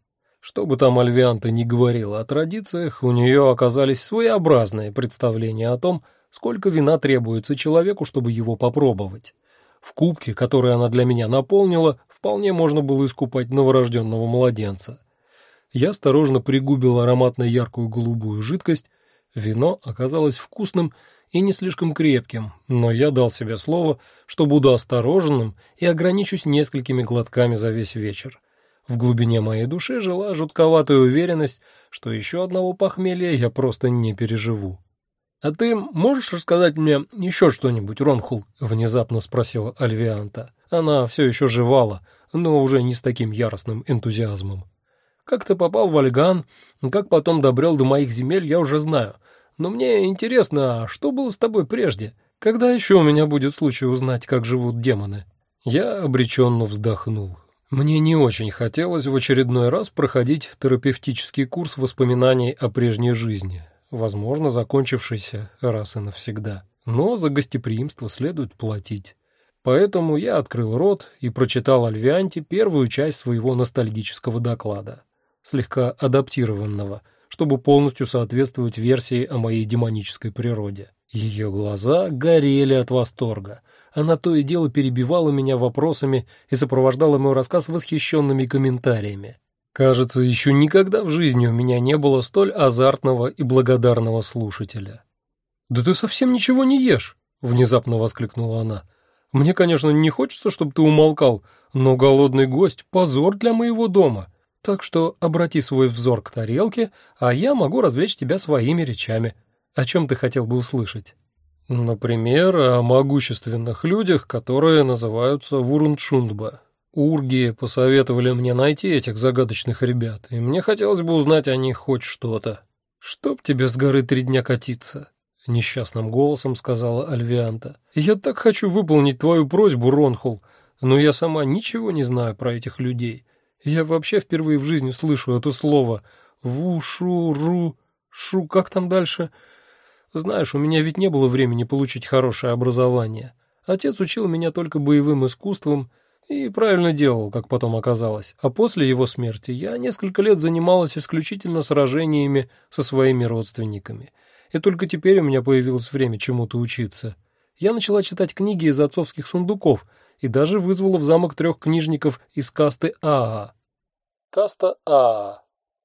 Что бы там Альвианта ни говорила о традициях, у нее оказались своеобразные представления о том, сколько вина требуется человеку, чтобы его попробовать. В кубке, который она для меня наполнила, вполне можно было искупать новорожденного младенца. Я осторожно пригубил ароматно яркую голубую жидкость. Вино оказалось вкусным и не слишком крепким, но я дал себе слово, что буду осторожным и ограничусь несколькими глотками за весь вечер. В глубине моей души жила жутковатая уверенность, что еще одного похмелья я просто не переживу. «А ты можешь рассказать мне еще что-нибудь, Ронхул?» — внезапно спросила Альвианта. Она все еще жевала, но уже не с таким яростным энтузиазмом. Как ты попал в Альган, как потом добрел до моих земель, я уже знаю. Но мне интересно, а что было с тобой прежде? Когда еще у меня будет случай узнать, как живут демоны?» Я обреченно вздохнул. Мне не очень хотелось в очередной раз проходить терапевтический курс воспоминаний о прежней жизни, возможно, закончившийся раз и навсегда. Но за гостеприимство следует платить. Поэтому я открыл рот и прочитал Альвианте первую часть своего ностальгического доклада, слегка адаптированного, чтобы полностью соответствовать версии о моей демонической природе. Ее глаза горели от восторга. Она то и дело перебивала меня вопросами и сопровождала мой рассказ восхищенными комментариями. Кажется, еще никогда в жизни у меня не было столь азартного и благодарного слушателя. «Да ты совсем ничего не ешь!» — внезапно воскликнула она. «Мне, конечно, не хочется, чтобы ты умолкал, но голодный гость — позор для моего дома. Так что обрати свой взор к тарелке, а я могу развлечь тебя своими речами. О чем ты хотел бы услышать? Например, о могущественных людях, которые называются Вурундшундба. Урги посоветовали мне найти этих загадочных ребят, и мне хотелось бы узнать о них хоть что-то. «Чтоб тебе с горы три дня катиться», — несчастным голосом сказала Альвианта. «Я так хочу выполнить твою просьбу, Ронхул, но я сама ничего не знаю про этих людей. Я вообще впервые в жизни слышу это слово. Ву-шу-ру... Шу... Как там дальше?» Знаешь, у меня ведь не было времени получить хорошее образование. Отец учил меня только боевым искусствам и правильно делал, как потом оказалось. А после его смерти я несколько лет занималась исключительно сражениями со своими родственниками. И только теперь у меня появилось время чему-то учиться. Я начала читать книги из отцовских сундуков и даже вызвала в замок трех книжников из касты Аа. Каста Аа.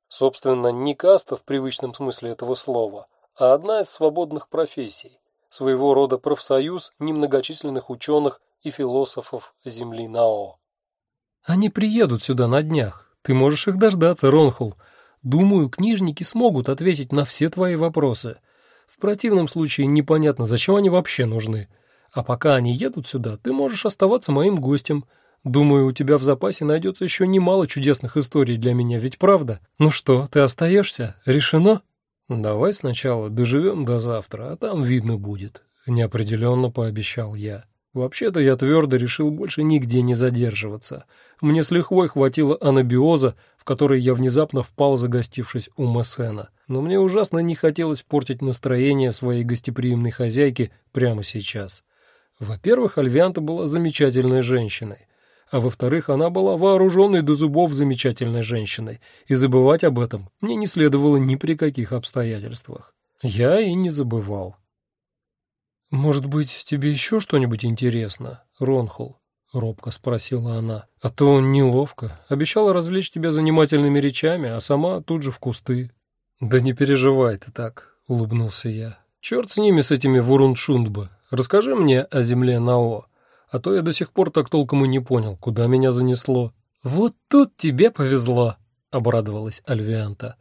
Собственно, не каста в привычном смысле этого слова – а одна из свободных профессий, своего рода профсоюз немногочисленных ученых и философов Земли Нао. Они приедут сюда на днях. Ты можешь их дождаться, Ронхул. Думаю, книжники смогут ответить на все твои вопросы. В противном случае непонятно, зачем они вообще нужны. А пока они едут сюда, ты можешь оставаться моим гостем. Думаю, у тебя в запасе найдется еще немало чудесных историй для меня, ведь правда? Ну что, ты остаешься? Решено? «Давай сначала доживем до завтра, а там видно будет», — неопределенно пообещал я. Вообще-то я твердо решил больше нигде не задерживаться. Мне с лихвой хватило анабиоза, в который я внезапно впал, загостившись у Мессена. Но мне ужасно не хотелось портить настроение своей гостеприимной хозяйки прямо сейчас. Во-первых, Альвианта была замечательной женщиной а во-вторых, она была вооруженной до зубов замечательной женщиной, и забывать об этом мне не следовало ни при каких обстоятельствах. Я и не забывал. «Может быть, тебе еще что-нибудь интересно, Ронхул?» — робко спросила она. «А то неловко. Обещала развлечь тебя занимательными речами, а сама тут же в кусты». «Да не переживай ты так», — улыбнулся я. «Черт с ними, с этими Вурундшундба. Расскажи мне о земле Нао а то я до сих пор так толком и не понял, куда меня занесло». «Вот тут тебе повезло», — обрадовалась Альвианта.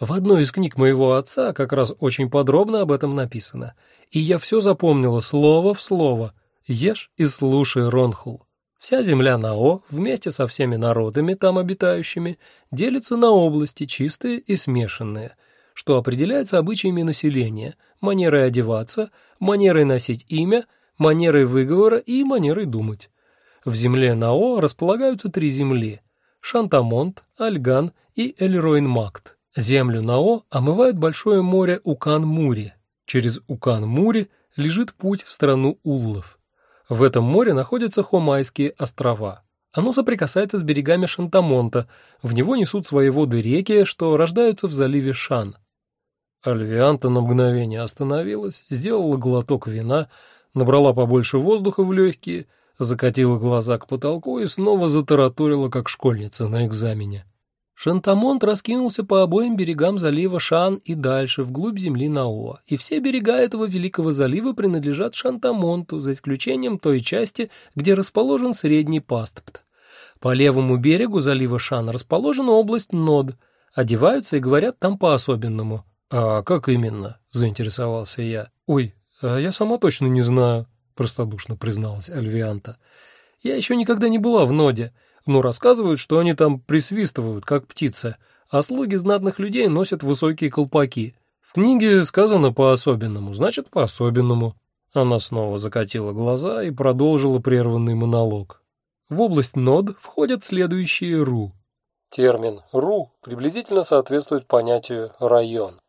«В одной из книг моего отца как раз очень подробно об этом написано, и я все запомнила слово в слово. Ешь и слушай, Ронхул. Вся земля Нао, вместе со всеми народами там обитающими, делится на области чистые и смешанные» что определяется обычаями населения, манерой одеваться, манерой носить имя — манерой выговора и манерой думать. В земле Нао располагаются три земли – Шантамонт, Альган и Эльройн-Макт. Землю Нао омывает большое море Укан-Мури. Через Укан-Мури лежит путь в страну Уллов. В этом море находятся Хомайские острова. Оно соприкасается с берегами Шантамонта, в него несут свои воды реки, что рождаются в заливе Шан. Альвианта на мгновение остановилась, сделала глоток вина – набрала побольше воздуха в легкие, закатила глаза к потолку и снова затараторила, как школьница на экзамене. Шантамонт раскинулся по обоим берегам залива Шан и дальше, вглубь земли Наоа, и все берега этого великого залива принадлежат Шантамонту, за исключением той части, где расположен средний пастпт. По левому берегу залива Шан расположена область Нод, одеваются и говорят там по-особенному. «А как именно?» — заинтересовался я. «Ой, «А я сама точно не знаю», — простодушно призналась Альвианта. «Я еще никогда не была в Ноде. Но рассказывают, что они там присвистывают, как птицы, а слуги знатных людей носят высокие колпаки. В книге сказано по-особенному, значит, по-особенному. Она снова закатила глаза и продолжила прерванный монолог. В область нод входят следующие ру. Термин «ру» приблизительно соответствует понятию «район».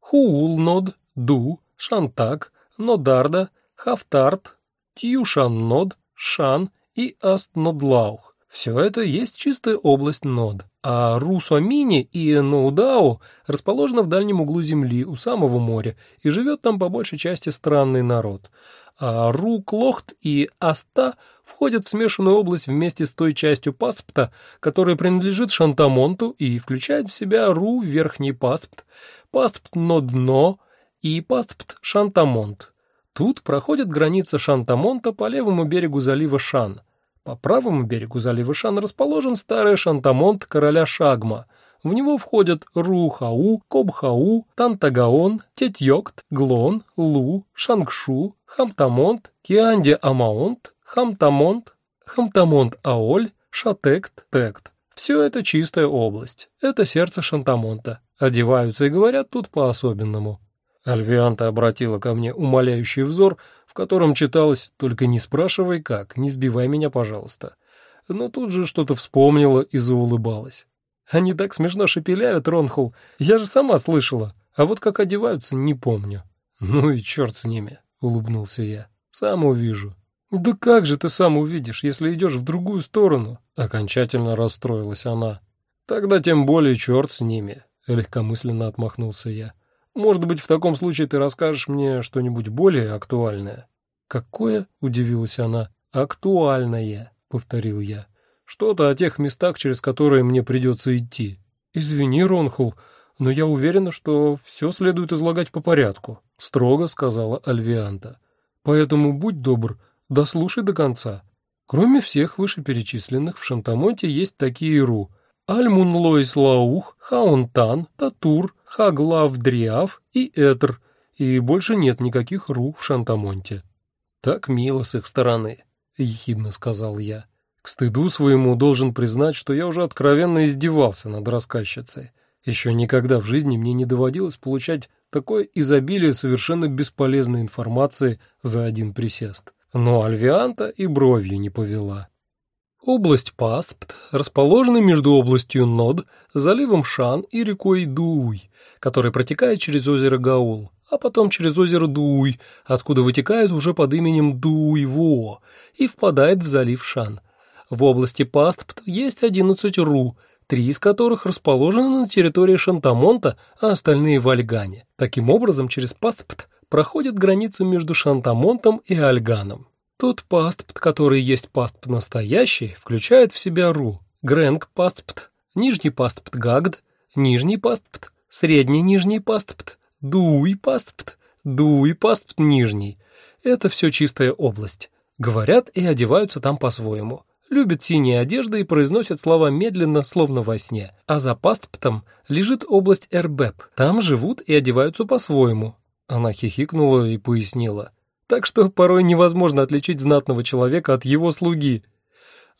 Хуул-нод, Ду, Шантак, Нодарда, Хафтарт, Тьюшан-нод, Шан и Аст-нодлаух. Все это есть чистая область нод. А Русомини и Ноудау расположена в дальнем углу земли у самого моря, и живет там по большей части странный народ. А Руклохт и Аста входят в смешанную область вместе с той частью Паспта, которая принадлежит Шантамонту и включает в себя Ру Верхний Паспт, Паспт Нодно и Паспт Шантамонт. Тут проходит граница Шантамонта по левому берегу залива Шан – по правому берегу залива Шан расположен старый шантамонт короля Шагма. В него входят Рухау, Кобхау, Тантагаон, Тетьёкт, Глон, Лу, Шангшу, Хамтамонт, Кианде-Амаонт, Хамтамонт, Хамтамонт-Аоль, Шатект, Тект. Все это чистая область. Это сердце Шантамонта. Одеваются и говорят тут по-особенному. Альвианта обратила ко мне умоляющий взор, в котором читалось «Только не спрашивай как, не сбивай меня, пожалуйста». Но тут же что-то вспомнила и заулыбалась. Они так смешно шепелявят, Ронхул, я же сама слышала, а вот как одеваются, не помню. Ну и черт с ними, улыбнулся я. Сам увижу. Да как же ты сам увидишь, если идешь в другую сторону? Окончательно расстроилась она. Тогда тем более черт с ними, легкомысленно отмахнулся я. Может быть, в таком случае ты расскажешь мне что-нибудь более актуальное?» «Какое?» — удивилась она. «Актуальное», — повторил я. «Что-то о тех местах, через которые мне придется идти. Извини, Ронхул, но я уверена, что все следует излагать по порядку», — строго сказала Альвианта. «Поэтому будь добр, дослушай до конца. Кроме всех вышеперечисленных, в Шантамонте есть такие ру — Альмун-Лойс-Лаух, Хаунтан, Татур, Хаглав-Дриав и Этр, и больше нет никаких ру в Шантамонте. «Так мило с их стороны», — ехидно сказал я. К стыду своему должен признать, что я уже откровенно издевался над рассказчицей. Еще никогда в жизни мне не доводилось получать такое изобилие совершенно бесполезной информации за один присест. Но Альвианта и бровью не повела. Область Паспт расположена между областью Нод, заливом Шан и рекой Дуй, которая протекает через озеро Гаул, а потом через озеро Дуй, откуда вытекает уже под именем Дуй-Во и впадает в залив Шан. В области Паспт есть 11 ру, три из которых расположены на территории Шантамонта, а остальные в Альгане. Таким образом, через Паспт проходит границу между Шантамонтом и Альганом. Тот паспт, который есть паспт настоящий, включает в себя ру, грэнг паспт, нижний паспт гагд, нижний паспт, средний нижний паспт, дуй паспт, дуй паспт нижний. Это все чистая область. Говорят и одеваются там по-своему. Любят синие одежды и произносят слова медленно, словно во сне. А за пастптом лежит область Эрбеп. Там живут и одеваются по-своему. Она хихикнула и пояснила так что порой невозможно отличить знатного человека от его слуги.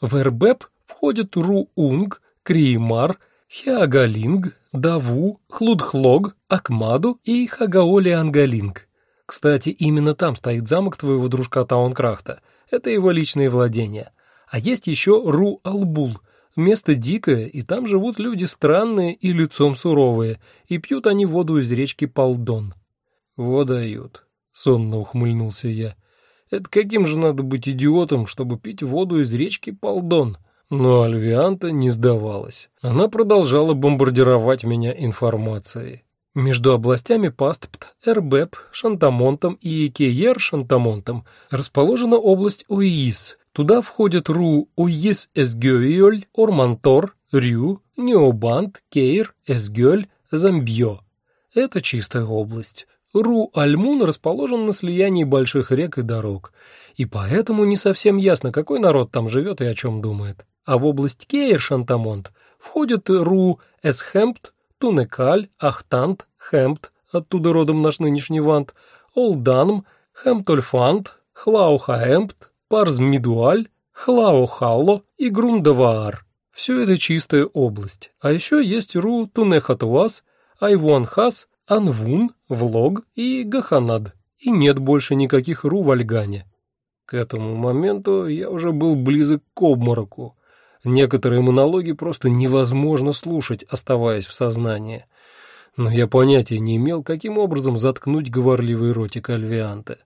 В Эрбеп входят Руунг, Криимар, Хиагалинг, Даву, Хлудхлог, Акмаду и Хагаоли-Ангалинг. Кстати, именно там стоит замок твоего дружка Таункрахта. Это его личные владения. А есть еще Ру-Албул, место дикое, и там живут люди странные и лицом суровые, и пьют они воду из речки Полдон. Водают сонно ухмыльнулся я. Это каким же надо быть идиотом, чтобы пить воду из речки Полдон? Но Альвианта не сдавалась. Она продолжала бомбардировать меня информацией. Между областями Пастпт, Эрбеп, Шантамонтом и Кейер-Шантамонтом расположена область Уиис. Туда входят Ру Уис Эсгёйоль, Ормантор, Рю, Необант, Кейр, Эсгёль, Замбьё. Это чистая область. Ру-Альмун расположен на слиянии больших рек и дорог, и поэтому не совсем ясно, какой народ там живет и о чем думает. А в область Кейр-Шантамонт входят Ру-Эсхемпт, Тунекаль, Ахтант, Хемпт, оттуда родом наш нынешний Вант, Олданм, Хемтольфант, Хлаухаэмпт, Парзмидуаль, Хлаохалло и Грундаваар. Все это чистая область. А еще есть Ру Тунехатуас, Айвуанхас, Анвун, Влог и Гаханад. И нет больше никаких Ру в Альгане. К этому моменту я уже был близок к обмороку. Некоторые монологи просто невозможно слушать, оставаясь в сознании. Но я понятия не имел, каким образом заткнуть говорливый ротик Альвианты.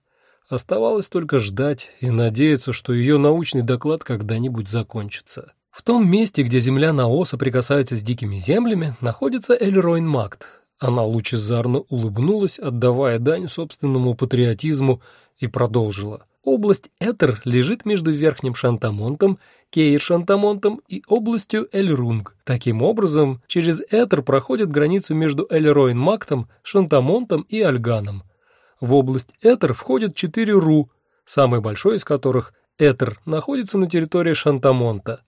Оставалось только ждать и надеяться, что ее научный доклад когда-нибудь закончится. В том месте, где земля Нао соприкасается с дикими землями, находится Эльройн Макт. Она лучезарно улыбнулась, отдавая дань собственному патриотизму, и продолжила. Область Этер лежит между Верхним Шантамонтом, Кейр-Шантамонтом и областью Эльрунг. Таким образом, через Этер проходит границу между Эльройн-Мактом, Шантамонтом и Альганом. В область Этер входят четыре Ру, самый большой из которых, Этер, находится на территории Шантамонта.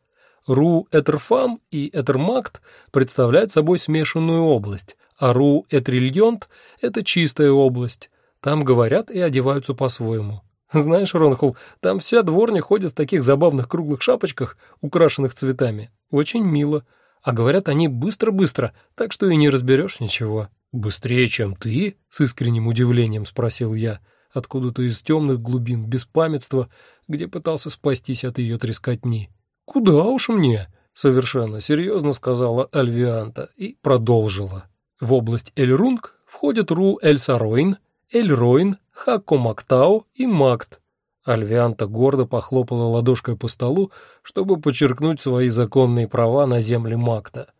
Ру Этерфам и Этермакт представляют собой смешанную область, а Ру Этрильонт – это чистая область. Там говорят и одеваются по-своему. Знаешь, Ронхул, там вся дворня ходит в таких забавных круглых шапочках, украшенных цветами. Очень мило. А говорят они быстро-быстро, так что и не разберешь ничего. «Быстрее, чем ты?» — с искренним удивлением спросил я, откуда-то из темных глубин беспамятства, где пытался спастись от ее трескотни. «Куда уж мне?» — совершенно серьезно сказала Альвианта и продолжила. В область Эльрунг входят Ру-Эль-Саройн, Эльройн, Хакко-Мактау и Макт. Альвианта гордо похлопала ладошкой по столу, чтобы подчеркнуть свои законные права на земле Макта.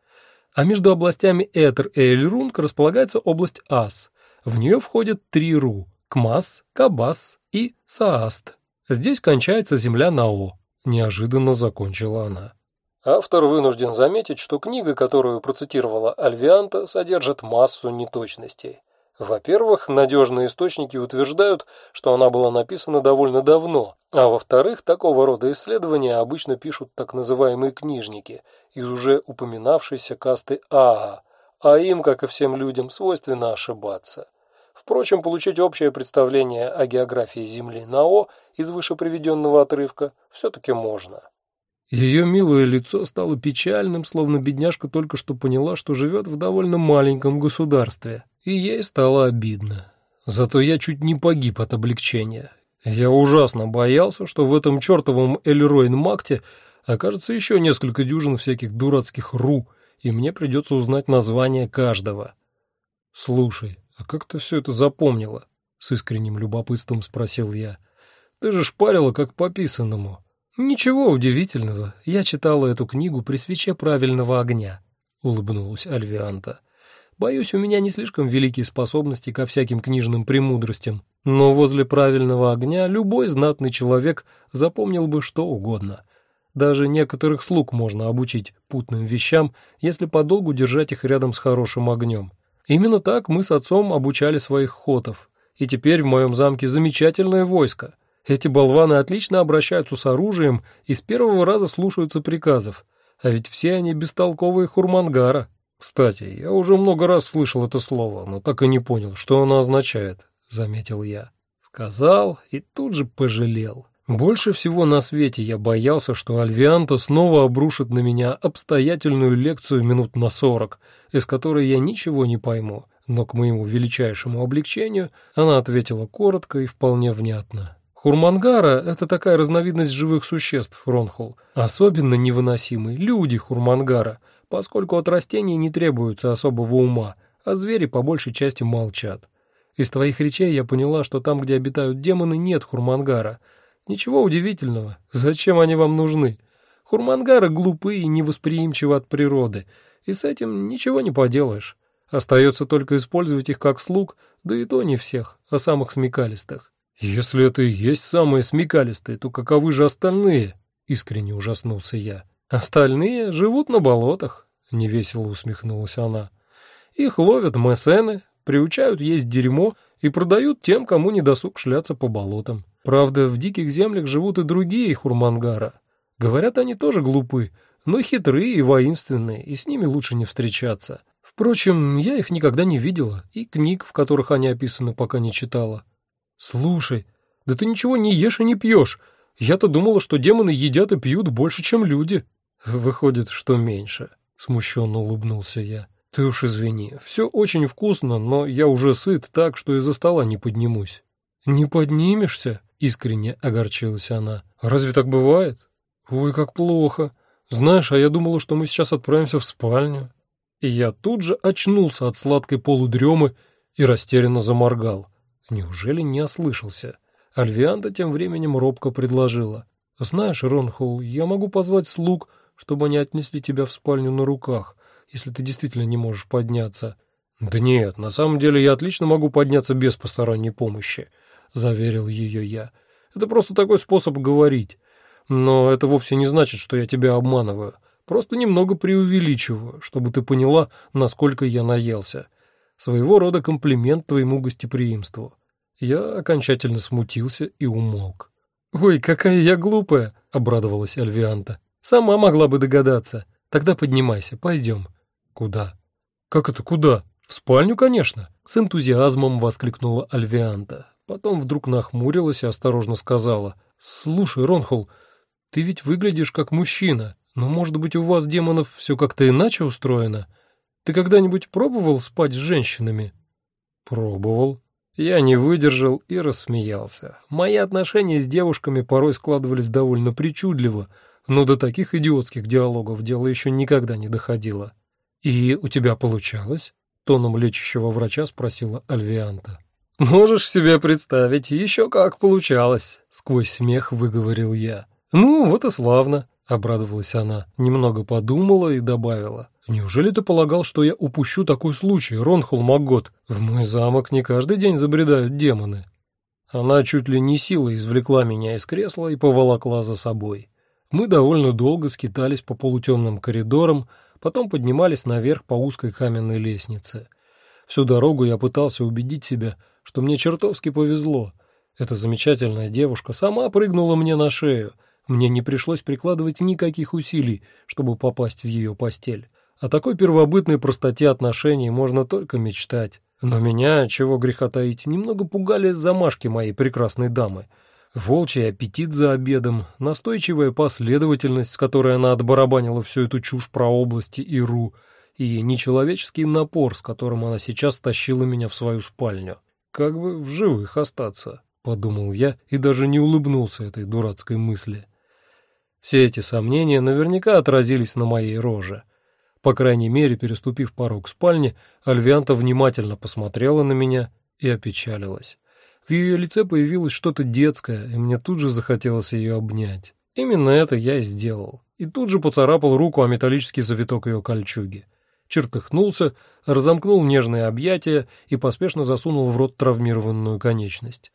А между областями Этер и Эльрунг располагается область Ас. В нее входят три Ру – Кмас, Кабас и Сааст. Здесь кончается земля Нао. Неожиданно закончила она. Автор вынужден заметить, что книга, которую процитировала Альвианта, содержит массу неточностей. Во-первых, надежные источники утверждают, что она была написана довольно давно, а во-вторых, такого рода исследования обычно пишут так называемые книжники из уже упоминавшейся касты Аа, а им, как и всем людям, свойственно ошибаться. Впрочем, получить общее представление о географии Земли Нао из выше приведенного отрывка все-таки можно. Ее милое лицо стало печальным, словно бедняжка только что поняла, что живет в довольно маленьком государстве, и ей стало обидно. Зато я чуть не погиб от облегчения. Я ужасно боялся, что в этом чертовом Эльройн-Макте окажется еще несколько дюжин всяких дурацких ру, и мне придется узнать название каждого. Слушай, «А как ты все это запомнила?» — с искренним любопытством спросил я. «Ты же шпарила, как по писанному». «Ничего удивительного. Я читала эту книгу при свече правильного огня», — улыбнулась Альвианта. «Боюсь, у меня не слишком великие способности ко всяким книжным премудростям, но возле правильного огня любой знатный человек запомнил бы что угодно. Даже некоторых слуг можно обучить путным вещам, если подолгу держать их рядом с хорошим огнем. Именно так мы с отцом обучали своих хотов. И теперь в моем замке замечательное войско. Эти болваны отлично обращаются с оружием и с первого раза слушаются приказов. А ведь все они бестолковые хурмангара. Кстати, я уже много раз слышал это слово, но так и не понял, что оно означает, заметил я. Сказал и тут же пожалел. Больше всего на свете я боялся, что Альвианта снова обрушит на меня обстоятельную лекцию минут на сорок, из которой я ничего не пойму, но к моему величайшему облегчению она ответила коротко и вполне внятно. Хурмангара — это такая разновидность живых существ, Ронхул, особенно невыносимые люди Хурмангара, поскольку от растений не требуется особого ума, а звери по большей части молчат. Из твоих речей я поняла, что там, где обитают демоны, нет Хурмангара — Ничего удивительного. Зачем они вам нужны? Хурмангары глупы и невосприимчивы от природы, и с этим ничего не поделаешь. Остается только использовать их как слуг, да и то не всех, а самых смекалистых. Если это и есть самые смекалистые, то каковы же остальные? Искренне ужаснулся я. Остальные живут на болотах, невесело усмехнулась она. Их ловят мессены, приучают есть дерьмо и продают тем, кому не досуг шляться по болотам. Правда, в диких землях живут и другие хурмангара. Говорят, они тоже глупы, но хитрые и воинственные, и с ними лучше не встречаться. Впрочем, я их никогда не видела, и книг, в которых они описаны, пока не читала. «Слушай, да ты ничего не ешь и не пьешь. Я-то думала, что демоны едят и пьют больше, чем люди». «Выходит, что меньше», — смущенно улыбнулся я. «Ты уж извини, все очень вкусно, но я уже сыт так, что из-за стола не поднимусь». «Не поднимешься?» — искренне огорчилась она. «Разве так бывает?» «Ой, как плохо. Знаешь, а я думала, что мы сейчас отправимся в спальню». И я тут же очнулся от сладкой полудремы и растерянно заморгал. Неужели не ослышался? Альвианта тем временем робко предложила. «Знаешь, Ронхол, я могу позвать слуг, чтобы они отнесли тебя в спальню на руках, если ты действительно не можешь подняться». «Да нет, на самом деле я отлично могу подняться без посторонней помощи», — заверил ее я. «Это просто такой способ говорить. Но это вовсе не значит, что я тебя обманываю. Просто немного преувеличиваю, чтобы ты поняла, насколько я наелся. Своего рода комплимент твоему гостеприимству». Я окончательно смутился и умолк. «Ой, какая я глупая!» — обрадовалась Альвианта. «Сама могла бы догадаться. Тогда поднимайся, пойдем». «Куда?» «Как это куда?» «В спальню, конечно!» — с энтузиазмом воскликнула Альвианта. Потом вдруг нахмурилась и осторожно сказала. «Слушай, Ронхол, ты ведь выглядишь как мужчина, но, может быть, у вас, демонов, все как-то иначе устроено? Ты когда-нибудь пробовал спать с женщинами?» «Пробовал», я не выдержал и рассмеялся. Мои отношения с девушками порой складывались довольно причудливо, но до таких идиотских диалогов дело еще никогда не доходило. «И у тебя получалось?» — тоном лечащего врача спросила Альвианта. «Можешь себе представить, еще как получалось!» — сквозь смех выговорил я. «Ну, вот и славно!» — обрадовалась она, немного подумала и добавила. Неужели ты полагал, что я упущу такой случай, Ронхул Магот? В мой замок не каждый день забредают демоны». Она чуть ли не силой извлекла меня из кресла и поволокла за собой. Мы довольно долго скитались по полутемным коридорам, потом поднимались наверх по узкой каменной лестнице. Всю дорогу я пытался убедить себя, что мне чертовски повезло. Эта замечательная девушка сама прыгнула мне на шею. Мне не пришлось прикладывать никаких усилий, чтобы попасть в ее постель. О такой первобытной простоте отношений можно только мечтать. Но меня, чего греха таить, немного пугали замашки моей прекрасной дамы. Волчий аппетит за обедом, настойчивая последовательность, с которой она отбарабанила всю эту чушь про области и ру, и нечеловеческий напор, с которым она сейчас тащила меня в свою спальню. Как бы в живых остаться, подумал я и даже не улыбнулся этой дурацкой мысли. Все эти сомнения наверняка отразились на моей роже — по крайней мере, переступив порог спальни, Альвианта внимательно посмотрела на меня и опечалилась. В ее лице появилось что-то детское, и мне тут же захотелось ее обнять. Именно это я и сделал. И тут же поцарапал руку о металлический завиток ее кольчуги. Чертыхнулся, разомкнул нежные объятия и поспешно засунул в рот травмированную конечность.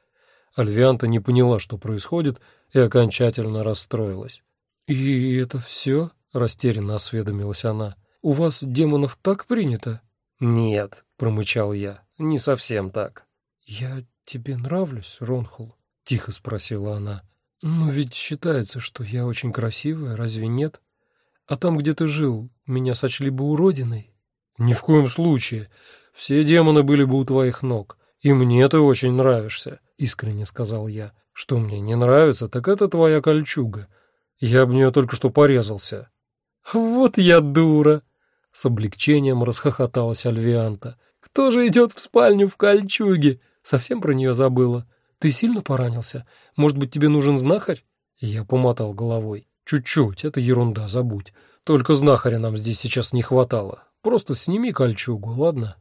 Альвианта не поняла, что происходит, и окончательно расстроилась. «И это все?» — растерянно осведомилась она. У вас, демонов, так принято?» «Нет», — промычал я, — «не совсем так». «Я тебе нравлюсь, Ронхул?» — тихо спросила она. «Ну ведь считается, что я очень красивая, разве нет? А там, где ты жил, меня сочли бы уродиной?» «Ни в коем случае. Все демоны были бы у твоих ног. И мне ты очень нравишься», — искренне сказал я. «Что мне не нравится, так это твоя кольчуга. Я об нее только что порезался». «Вот я дура!» С облегчением расхохоталась Альвианта. «Кто же идет в спальню в кольчуге? Совсем про нее забыла. Ты сильно поранился? Может быть, тебе нужен знахарь?» Я помотал головой. «Чуть-чуть, это ерунда, забудь. Только знахаря нам здесь сейчас не хватало. Просто сними кольчугу, ладно?»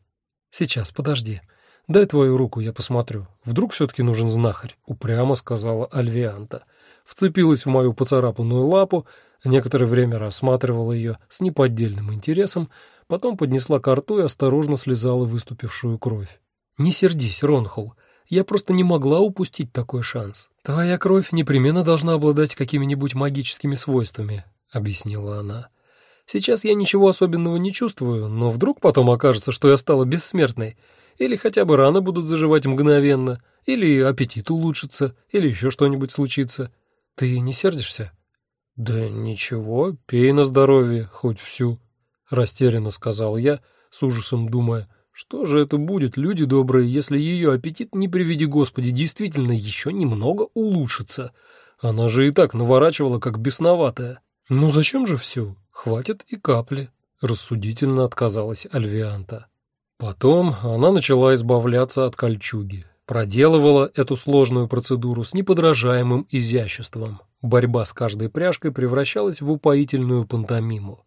«Сейчас, подожди. Дай твою руку, я посмотрю. Вдруг все-таки нужен знахарь?» — упрямо сказала Альвианта. Вцепилась в мою поцарапанную лапу, Некоторое время рассматривала ее с неподдельным интересом, потом поднесла к рту и осторожно слезала выступившую кровь. «Не сердись, Ронхол, я просто не могла упустить такой шанс. Твоя кровь непременно должна обладать какими-нибудь магическими свойствами», — объяснила она. «Сейчас я ничего особенного не чувствую, но вдруг потом окажется, что я стала бессмертной, или хотя бы раны будут заживать мгновенно, или аппетит улучшится, или еще что-нибудь случится. Ты не сердишься?» «Да ничего, пей на здоровье, хоть всю», — растерянно сказал я, с ужасом думая, что же это будет, люди добрые, если ее аппетит, не приведи Господи, действительно еще немного улучшится. Она же и так наворачивала, как бесноватая. Ну зачем же все? Хватит и капли, рассудительно отказалась Альвианта. Потом она начала избавляться от кольчуги. Проделывала эту сложную процедуру с неподражаемым изяществом. Борьба с каждой пряжкой превращалась в упоительную пантомиму.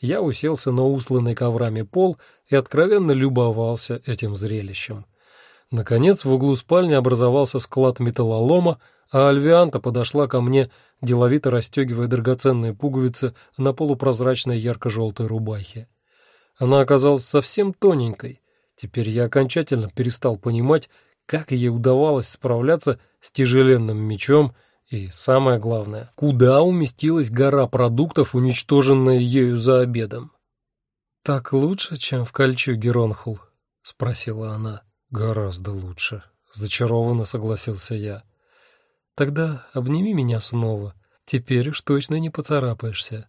Я уселся на усланный коврами пол и откровенно любовался этим зрелищем. Наконец в углу спальни образовался склад металлолома, а Альвианта подошла ко мне, деловито расстегивая драгоценные пуговицы на полупрозрачной ярко-желтой рубахе. Она оказалась совсем тоненькой. Теперь я окончательно перестал понимать, как ей удавалось справляться с тяжеленным мечом и, самое главное, куда уместилась гора продуктов, уничтоженная ею за обедом. «Так лучше, чем в кольчуге Ронхул?» — спросила она. «Гораздо лучше», — зачарованно согласился я. «Тогда обними меня снова. Теперь уж точно не поцарапаешься».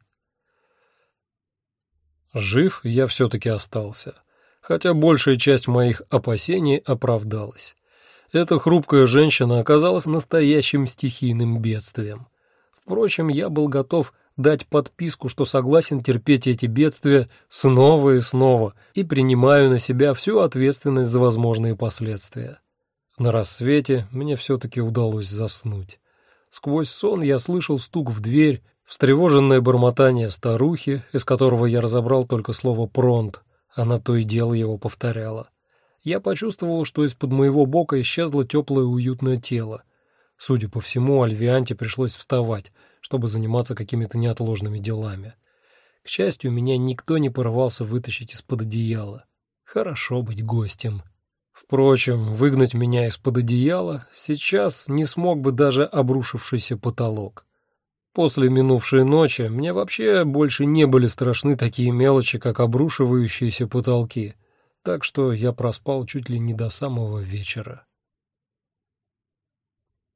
Жив я все-таки остался, хотя большая часть моих опасений оправдалась. Эта хрупкая женщина оказалась настоящим стихийным бедствием. Впрочем, я был готов дать подписку, что согласен терпеть эти бедствия снова и снова и принимаю на себя всю ответственность за возможные последствия. На рассвете мне все-таки удалось заснуть. Сквозь сон я слышал стук в дверь, встревоженное бормотание старухи, из которого я разобрал только слово «пронт», она то и дело его повторяла. Я почувствовал, что из-под моего бока исчезло теплое уютное тело. Судя по всему, Альвианте пришлось вставать — чтобы заниматься какими-то неотложными делами. К счастью, меня никто не порывался вытащить из-под одеяла. Хорошо быть гостем. Впрочем, выгнать меня из-под одеяла сейчас не смог бы даже обрушившийся потолок. После минувшей ночи мне вообще больше не были страшны такие мелочи, как обрушивающиеся потолки, так что я проспал чуть ли не до самого вечера.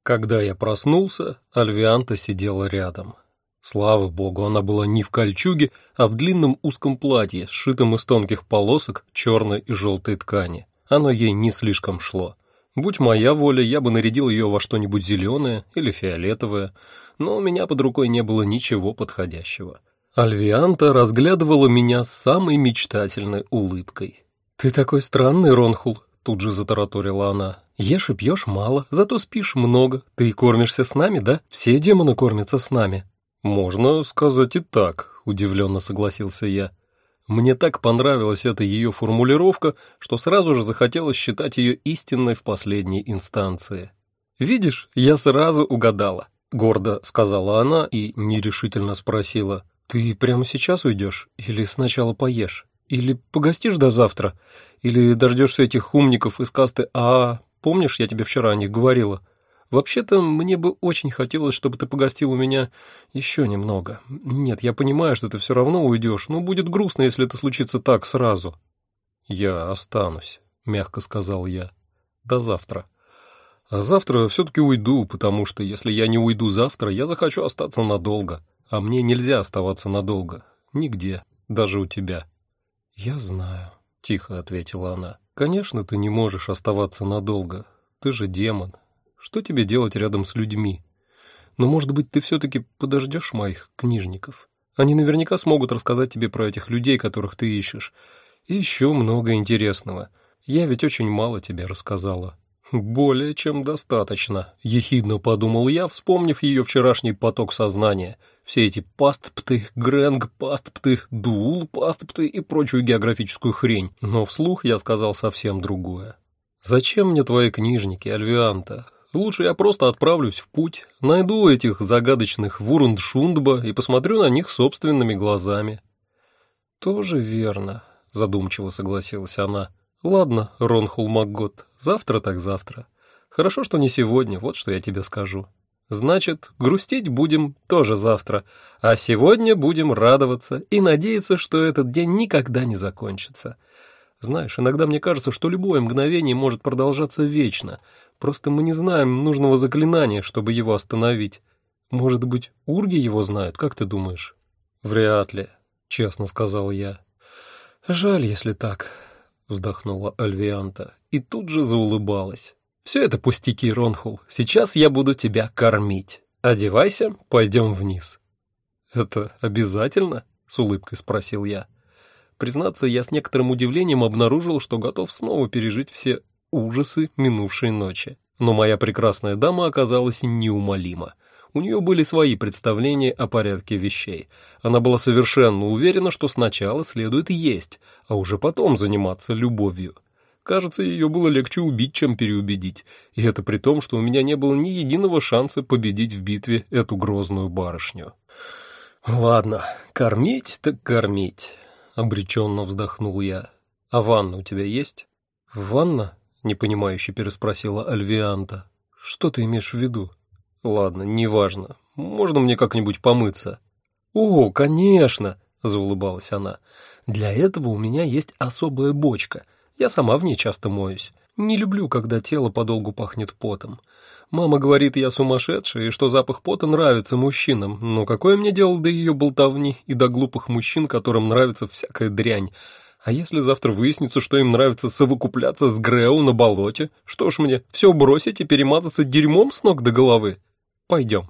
Когда я проснулся, Альвианта сидела рядом. Слава богу, она была не в кольчуге, а в длинном узком платье, сшитом из тонких полосок черной и желтой ткани. Оно ей не слишком шло. Будь моя воля, я бы нарядил ее во что-нибудь зеленое или фиолетовое, но у меня под рукой не было ничего подходящего. Альвианта разглядывала меня с самой мечтательной улыбкой. «Ты такой странный, Ронхул», — тут же затараторила она. Ешь и пьешь мало, зато спишь много. Ты кормишься с нами, да? Все демоны кормятся с нами». «Можно сказать и так», — удивленно согласился я. Мне так понравилась эта ее формулировка, что сразу же захотелось считать ее истинной в последней инстанции. «Видишь, я сразу угадала», — гордо сказала она и нерешительно спросила. «Ты прямо сейчас уйдешь или сначала поешь? Или погостишь до завтра? Или дождешься этих умников из касты АА, Помнишь, я тебе вчера о них говорила? Вообще-то мне бы очень хотелось, чтобы ты погостил у меня еще немного. Нет, я понимаю, что ты все равно уйдешь, но будет грустно, если это случится так сразу». «Я останусь», — мягко сказал я. «До завтра». А завтра все-таки уйду, потому что если я не уйду завтра, я захочу остаться надолго. А мне нельзя оставаться надолго. Нигде, даже у тебя. Я знаю, тихо ответила она. Конечно, ты не можешь оставаться надолго. Ты же демон. Что тебе делать рядом с людьми? Но, может быть, ты все-таки подождешь моих книжников? Они наверняка смогут рассказать тебе про этих людей, которых ты ищешь. И еще много интересного. Я ведь очень мало тебе рассказала. «Более чем достаточно», — ехидно подумал я, вспомнив ее вчерашний поток сознания. Все эти пастпты, грэнг-пастпты, дуул-пастпты и прочую географическую хрень. Но вслух я сказал совсем другое. «Зачем мне твои книжники, Альвианта? Лучше я просто отправлюсь в путь, найду этих загадочных Вурундшундба и посмотрю на них собственными глазами». «Тоже верно», — задумчиво согласилась она. «Ладно, Ронхул Макгот, завтра так завтра. Хорошо, что не сегодня, вот что я тебе скажу. Значит, грустить будем тоже завтра, а сегодня будем радоваться и надеяться, что этот день никогда не закончится. Знаешь, иногда мне кажется, что любое мгновение может продолжаться вечно, просто мы не знаем нужного заклинания, чтобы его остановить. Может быть, урги его знают, как ты думаешь?» «Вряд ли», — честно сказал я. «Жаль, если так». — вздохнула Альвианта и тут же заулыбалась. «Все это пустяки, Ронхул. Сейчас я буду тебя кормить». «Одевайся, пойдем вниз». «Это обязательно?» — с улыбкой спросил я. Признаться, я с некоторым удивлением обнаружил, что готов снова пережить все ужасы минувшей ночи. Но моя прекрасная дама оказалась неумолима. У нее были свои представления о порядке вещей. Она была совершенно уверена, что сначала следует есть, а уже потом заниматься любовью. Кажется, ее было легче убить, чем переубедить, и это при том, что у меня не было ни единого шанса победить в битве эту грозную барышню. «Ладно, кормить так кормить», — обреченно вздохнул я. «А ванна у тебя есть?» «Ванна?» — непонимающе переспросила Альвианта. «Что ты имеешь в виду?» «Ладно, неважно. Можно мне как-нибудь помыться?» «О, конечно!» — заулыбалась она. «Для этого у меня есть особая бочка. Я сама в ней часто моюсь. Не люблю, когда тело подолгу пахнет потом. Мама говорит, я сумасшедшая, и что запах пота нравится мужчинам, но какое мне дело до ее болтовни и до глупых мужчин, которым нравится всякая дрянь? А если завтра выяснится, что им нравится совокупляться с Грео на болоте, что ж мне, все бросить и перемазаться дерьмом с ног до головы? Пойдем.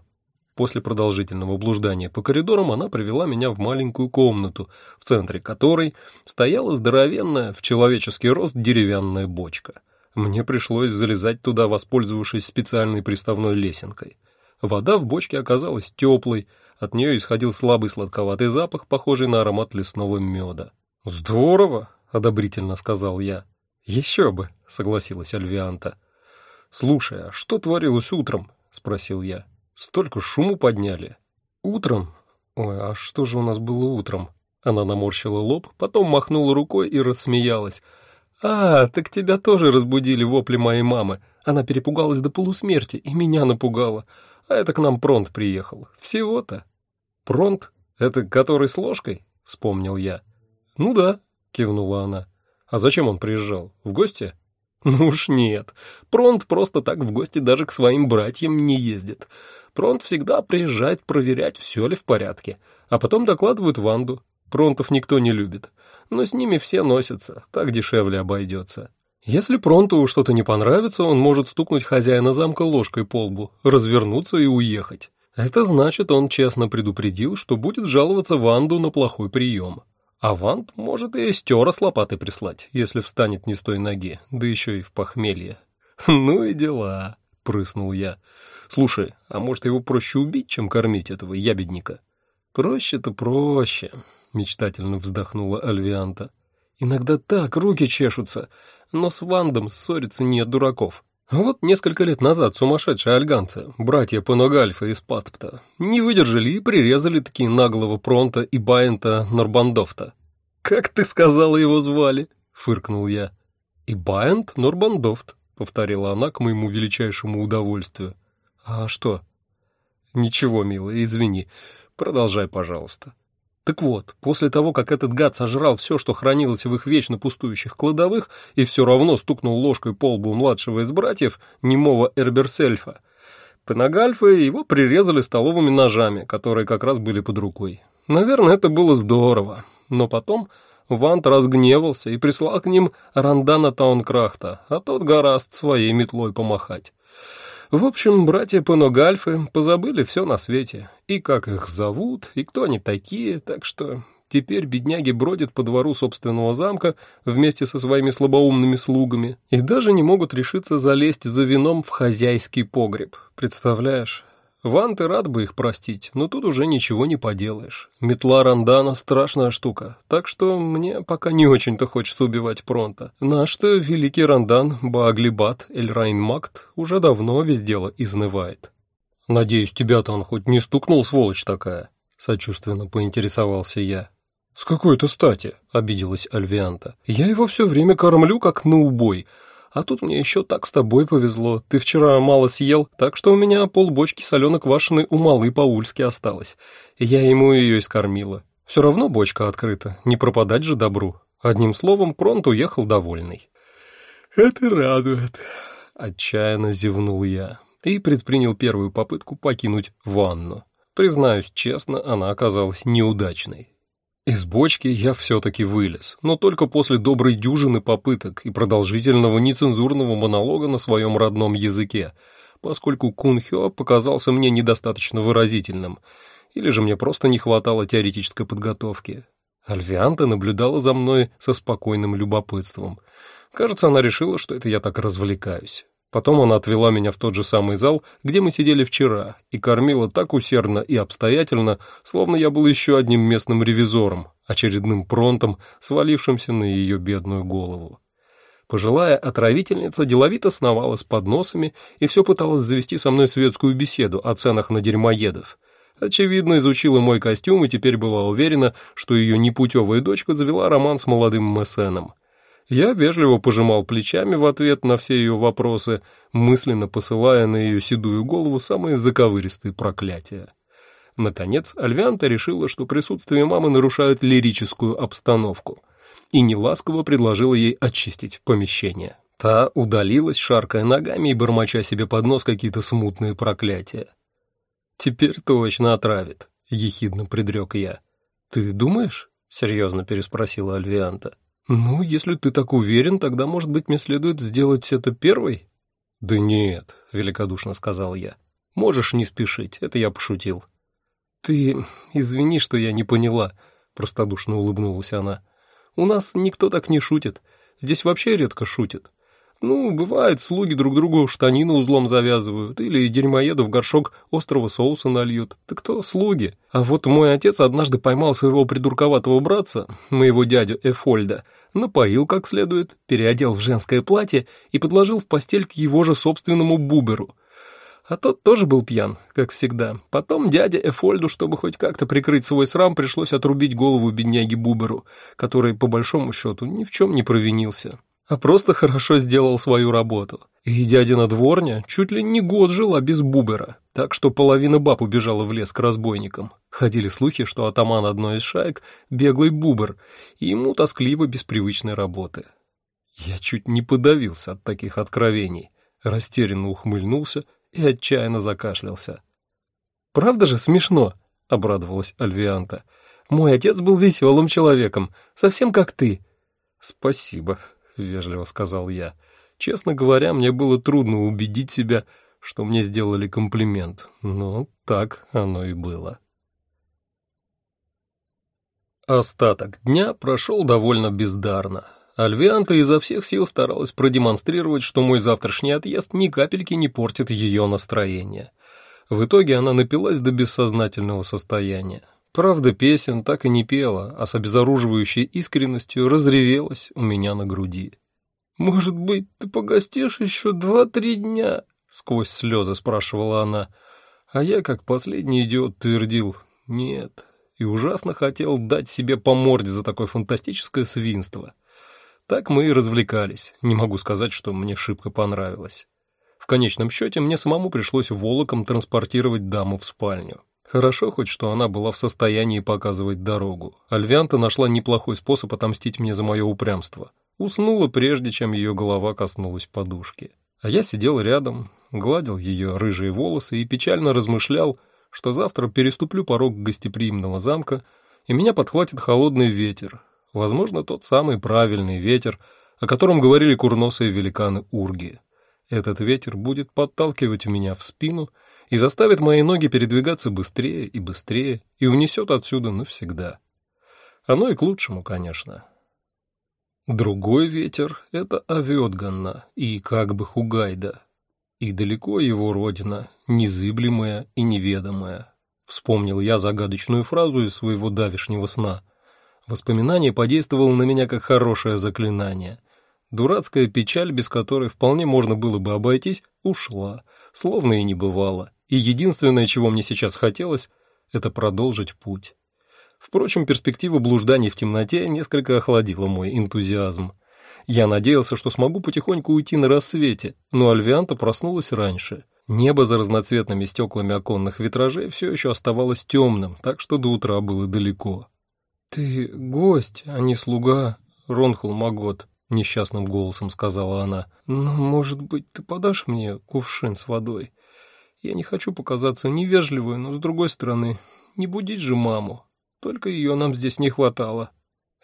После продолжительного блуждания по коридорам она привела меня в маленькую комнату, в центре которой стояла здоровенная, в человеческий рост деревянная бочка. Мне пришлось залезать туда, воспользовавшись специальной приставной лесенкой. Вода в бочке оказалась теплой, от нее исходил слабый сладковатый запах, похожий на аромат лесного меда. «Здорово!» — одобрительно сказал я. «Еще бы!» — согласилась Альвианта. «Слушай, а что творилось утром?» — спросил я. Столько шуму подняли. Утром? Ой, а что же у нас было утром? Она наморщила лоб, потом махнула рукой и рассмеялась. «А, так тебя тоже разбудили вопли моей мамы. Она перепугалась до полусмерти и меня напугала. А это к нам Пронт приехал. Всего-то». «Пронт? Это который с ложкой?» — вспомнил я. «Ну да», — кивнула она. «А зачем он приезжал? В гости?» «Ну уж нет. Пронт просто так в гости даже к своим братьям не ездит. Пронт всегда приезжает проверять, все ли в порядке, а потом докладывают Ванду. Пронтов никто не любит, но с ними все носятся, так дешевле обойдется. Если Пронту что-то не понравится, он может стукнуть хозяина замка ложкой по лбу, развернуться и уехать. Это значит, он честно предупредил, что будет жаловаться Ванду на плохой прием. А Ванд может и стера с лопатой прислать, если встанет не с той ноги, да еще и в похмелье. «Ну и дела», — прыснул я. Слушай, а может его проще убить, чем кормить этого ябедника? Проще-то проще, мечтательно вздохнула Альвианта. Иногда так руки чешутся, но с Вандом ссориться нет дураков. Вот несколько лет назад сумасшедшие альганцы, братья Паногальфа из Паспта, не выдержали и прирезали такие наглого Пронта и Байента Норбандофта. «Как ты сказала его звали?» — фыркнул я. «И Байент Норбандофт», — повторила она к моему величайшему удовольствию. «А что?» «Ничего, милая, извини. Продолжай, пожалуйста». Так вот, после того, как этот гад сожрал все, что хранилось в их вечно пустующих кладовых, и все равно стукнул ложкой по лбу младшего из братьев, немого Эрберсельфа, Пенагальфа его прирезали столовыми ножами, которые как раз были под рукой. Наверное, это было здорово. Но потом Вант разгневался и прислал к ним Рандана Таункрахта, а тот гораст своей метлой помахать. В общем, братья Паногальфы позабыли все на свете, и как их зовут, и кто они такие, так что теперь бедняги бродят по двору собственного замка вместе со своими слабоумными слугами и даже не могут решиться залезть за вином в хозяйский погреб. Представляешь? Ван, ты рад бы их простить, но тут уже ничего не поделаешь. Метла Рандана — страшная штука, так что мне пока не очень-то хочется убивать Пронта. Наш-то великий Рандан Бааглибат Эль Райнмакт уже давно без дела изнывает. «Надеюсь, тебя-то он хоть не стукнул, сволочь такая?» — сочувственно поинтересовался я. «С какой-то стати?» — обиделась Альвианта. «Я его все время кормлю, как на убой». А тут мне еще так с тобой повезло. Ты вчера мало съел, так что у меня полбочки соленой квашеной у малы по-ульски осталось. Я ему ее и скормила. Все равно бочка открыта, не пропадать же добру. Одним словом, Пронт уехал довольный. «Это радует», — отчаянно зевнул я и предпринял первую попытку покинуть ванну. Признаюсь честно, она оказалась неудачной. Из бочки я все-таки вылез, но только после доброй дюжины попыток и продолжительного нецензурного монолога на своем родном языке. поскольку Кунхё показался мне недостаточно выразительным, или же мне просто не хватало теоретической подготовки. Альвианта наблюдала за мной со спокойным любопытством. Кажется, она решила, что это я так развлекаюсь. Потом она отвела меня в тот же самый зал, где мы сидели вчера, и кормила так усердно и обстоятельно, словно я был еще одним местным ревизором, очередным пронтом, свалившимся на ее бедную голову. Пожилая отравительница деловито сновала с подносами и все пыталась завести со мной светскую беседу о ценах на дерьмоедов. Очевидно, изучила мой костюм и теперь была уверена, что ее непутевая дочка завела роман с молодым Мессеном. Я вежливо пожимал плечами в ответ на все ее вопросы, мысленно посылая на ее седую голову самые заковыристые проклятия. Наконец, Альвианта решила, что присутствие мамы нарушает лирическую обстановку, и неласково предложила ей очистить помещение. Та удалилась, шаркая ногами и бормоча себе под нос какие-то смутные проклятия. «Теперь точно отравит», — ехидно предрек я. «Ты думаешь?» — серьезно переспросила Альвианта. «Ну, если ты так уверен, тогда, может быть, мне следует сделать это первой?» «Да нет», — великодушно сказал я. «Можешь не спешить, это я пошутил». «Ты извини, что я не поняла», — простодушно улыбнулась она. «У нас никто так не шутит. Здесь вообще редко шутят. Ну, бывает, слуги друг другу штанины узлом завязывают или дерьмоеду в горшок острого соуса нальют. Так кто слуги? А вот мой отец однажды поймал своего придурковатого братца, моего дядю Эфольда, напоил как следует, переодел в женское платье и подложил в постель к его же собственному буберу. А тот тоже был пьян, как всегда. Потом дяде Эфольду, чтобы хоть как-то прикрыть свой срам, пришлось отрубить голову бедняги Буберу, который, по большому счету, ни в чем не провинился а просто хорошо сделал свою работу. И дядина дворня чуть ли не год жила без бубера, так что половина баб убежала в лес к разбойникам. Ходили слухи, что атаман одной из шаек — беглый бубер, и ему тоскливо без привычной работы. Я чуть не подавился от таких откровений, растерянно ухмыльнулся и отчаянно закашлялся. «Правда же смешно?» — обрадовалась Альвианта. «Мой отец был веселым человеком, совсем как ты». «Спасибо», — вежливо сказал я. Честно говоря, мне было трудно убедить себя, что мне сделали комплимент, но так оно и было. Остаток дня прошел довольно бездарно. Альвианта изо всех сил старалась продемонстрировать, что мой завтрашний отъезд ни капельки не портит ее настроение. В итоге она напилась до бессознательного состояния. Правда, песен так и не пела, а с обезоруживающей искренностью разревелась у меня на груди. «Может быть, ты погостишь еще два-три дня?» — сквозь слезы спрашивала она. А я, как последний идиот, твердил «нет» и ужасно хотел дать себе по морде за такое фантастическое свинство. Так мы и развлекались, не могу сказать, что мне шибко понравилось. В конечном счете мне самому пришлось волоком транспортировать даму в спальню. Хорошо хоть, что она была в состоянии показывать дорогу. Альвианта нашла неплохой способ отомстить мне за мое упрямство. Уснула, прежде чем ее голова коснулась подушки. А я сидел рядом, гладил ее рыжие волосы и печально размышлял, что завтра переступлю порог гостеприимного замка, и меня подхватит холодный ветер, возможно, тот самый правильный ветер, о котором говорили курносые великаны Урги. Этот ветер будет подталкивать меня в спину — и заставит мои ноги передвигаться быстрее и быстрее и унесет отсюда навсегда. Оно и к лучшему, конечно. Другой ветер — это Авёдганна и как бы Хугайда. И далеко его родина, незыблемая и неведомая. Вспомнил я загадочную фразу из своего давешнего сна. Воспоминание подействовало на меня как хорошее заклинание. Дурацкая печаль, без которой вполне можно было бы обойтись, ушла, словно и не бывало и единственное, чего мне сейчас хотелось, это продолжить путь. Впрочем, перспектива блужданий в темноте несколько охладила мой энтузиазм. Я надеялся, что смогу потихоньку уйти на рассвете, но Альвианта проснулась раньше. Небо за разноцветными стеклами оконных витражей все еще оставалось темным, так что до утра было далеко. «Ты гость, а не слуга, Ронхул Магот», — несчастным голосом сказала она. «Ну, может быть, ты подашь мне кувшин с водой?» Я не хочу показаться невежливой, но, с другой стороны, не будить же маму. Только ее нам здесь не хватало.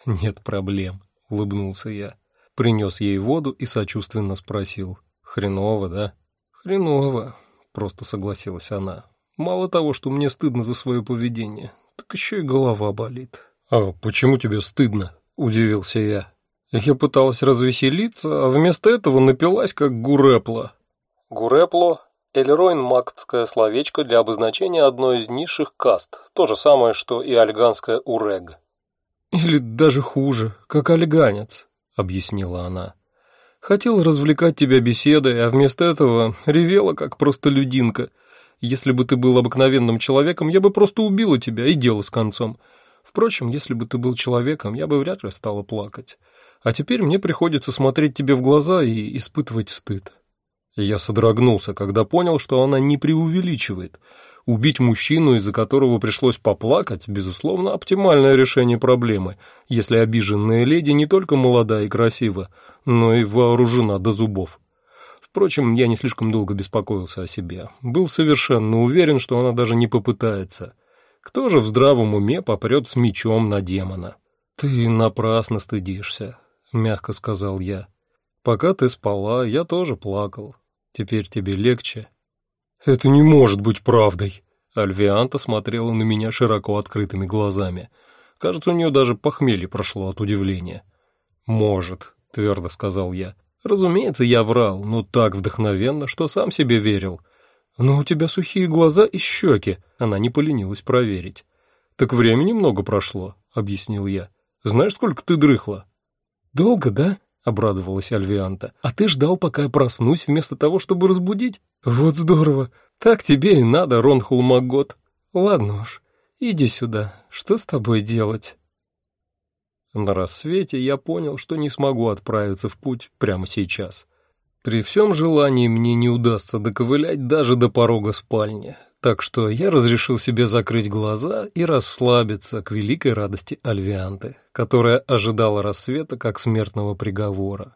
Нет проблем, улыбнулся я. Принес ей воду и сочувственно спросил. Хреново, да? Хреново, — просто согласилась она. «Мало того, что мне стыдно за свое поведение, так еще и голова болит». «А почему тебе стыдно?» — удивился я. Я пыталась развеселиться, а вместо этого напилась, как гурепла. Гурепло – эльройн-мактское словечко для обозначения одной из низших каст, то же самое, что и альганское урег. «Или даже хуже, как альганец», — объяснила она. «Хотел развлекать тебя беседой, а вместо этого ревела, как простолюдинка. Если бы ты был обыкновенным человеком, я бы просто убила тебя, и дело с концом. Впрочем, если бы ты был человеком, я бы вряд ли стала плакать. А теперь мне приходится смотреть тебе в глаза и испытывать стыд». Я содрогнулся, когда понял, что она не преувеличивает — Убить мужчину, из-за которого пришлось поплакать, безусловно, оптимальное решение проблемы, если обиженная леди не только молода и красива, но и вооружена до зубов. Впрочем, я не слишком долго беспокоился о себе. Был совершенно уверен, что она даже не попытается. Кто же в здравом уме попрет с мечом на демона? «Ты напрасно стыдишься», — мягко сказал я. «Пока ты спала, я тоже плакал. Теперь тебе легче». «Это не может быть правдой!» Альвианта смотрела на меня широко открытыми глазами. Кажется, у нее даже похмелье прошло от удивления. «Может», — твердо сказал я. «Разумеется, я врал, но так вдохновенно, что сам себе верил. Но у тебя сухие глаза и щеки», — она не поленилась проверить. «Так времени много прошло», — объяснил я. «Знаешь, сколько ты дрыхла?» «Долго, да?» — обрадовалась Альвианта. «А ты ждал, пока я проснусь, вместо того, чтобы разбудить? Вот здорово! Так тебе и надо, Ронхул Магот. Ладно уж, иди сюда, что с тобой делать?» На рассвете я понял, что не смогу отправиться в путь прямо сейчас. При всем желании мне не удастся доковылять даже до порога спальни, так что я разрешил себе закрыть глаза и расслабиться к великой радости Альвианты, которая ожидала рассвета как смертного приговора.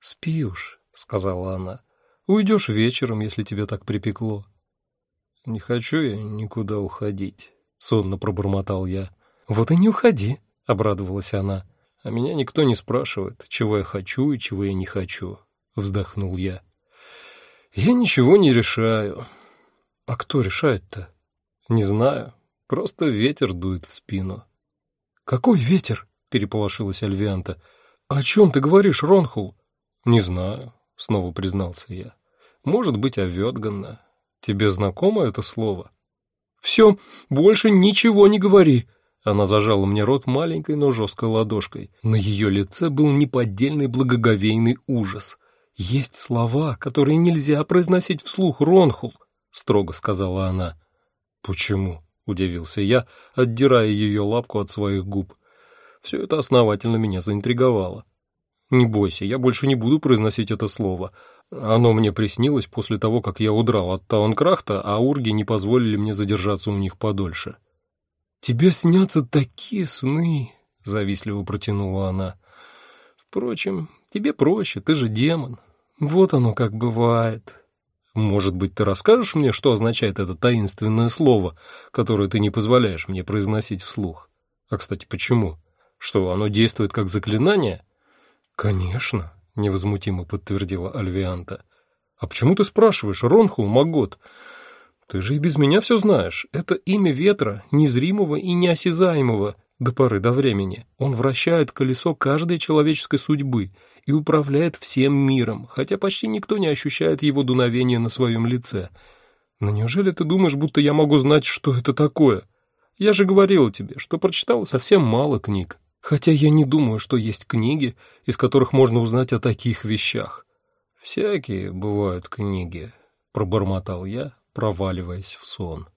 «Спи уж», — сказала она, — «уйдешь вечером, если тебе так припекло». «Не хочу я никуда уходить», — сонно пробормотал я. «Вот и не уходи», — обрадовалась она. «А меня никто не спрашивает, чего я хочу и чего я не хочу», — вздохнул я. «Я ничего не решаю». А кто решает-то? Не знаю. Просто ветер дует в спину. Какой ветер? Переполошилась Альвианта. О чем ты говоришь, Ронхул? Не знаю, снова признался я. Может быть, Овёдганна. Тебе знакомо это слово? Все, больше ничего не говори. Она зажала мне рот маленькой, но жесткой ладошкой. На ее лице был неподдельный благоговейный ужас. Есть слова, которые нельзя произносить вслух, Ронхул строго сказала она. Почему? удивился я, отдирая ее лапку от своих губ. Все это основательно меня заинтриговало. Не бойся, я больше не буду произносить это слово. Оно мне приснилось после того, как я удрал от Таункрахта, а урги не позволили мне задержаться у них подольше. «Тебе снятся такие сны!» — завистливо протянула она. «Впрочем, тебе проще, ты же демон. Вот оно как бывает. Может быть, ты расскажешь мне, что означает это таинственное слово, которое ты не позволяешь мне произносить вслух? А, кстати, почему? Что, оно действует как заклинание? Конечно, невозмутимо подтвердила Альвианта. А почему ты спрашиваешь, Ронхул Магот? Ты же и без меня все знаешь. Это имя ветра, незримого и неосязаемого, до поры до времени. Он вращает колесо каждой человеческой судьбы и управляет всем миром, хотя почти никто не ощущает его дуновения на своем лице. Но неужели ты думаешь, будто я могу знать, что это такое? Я же говорил тебе, что прочитал совсем мало книг. Хотя я не думаю, что есть книги, из которых можно узнать о таких вещах. Всякие бывают книги, пробормотал я, проваливаясь в сон.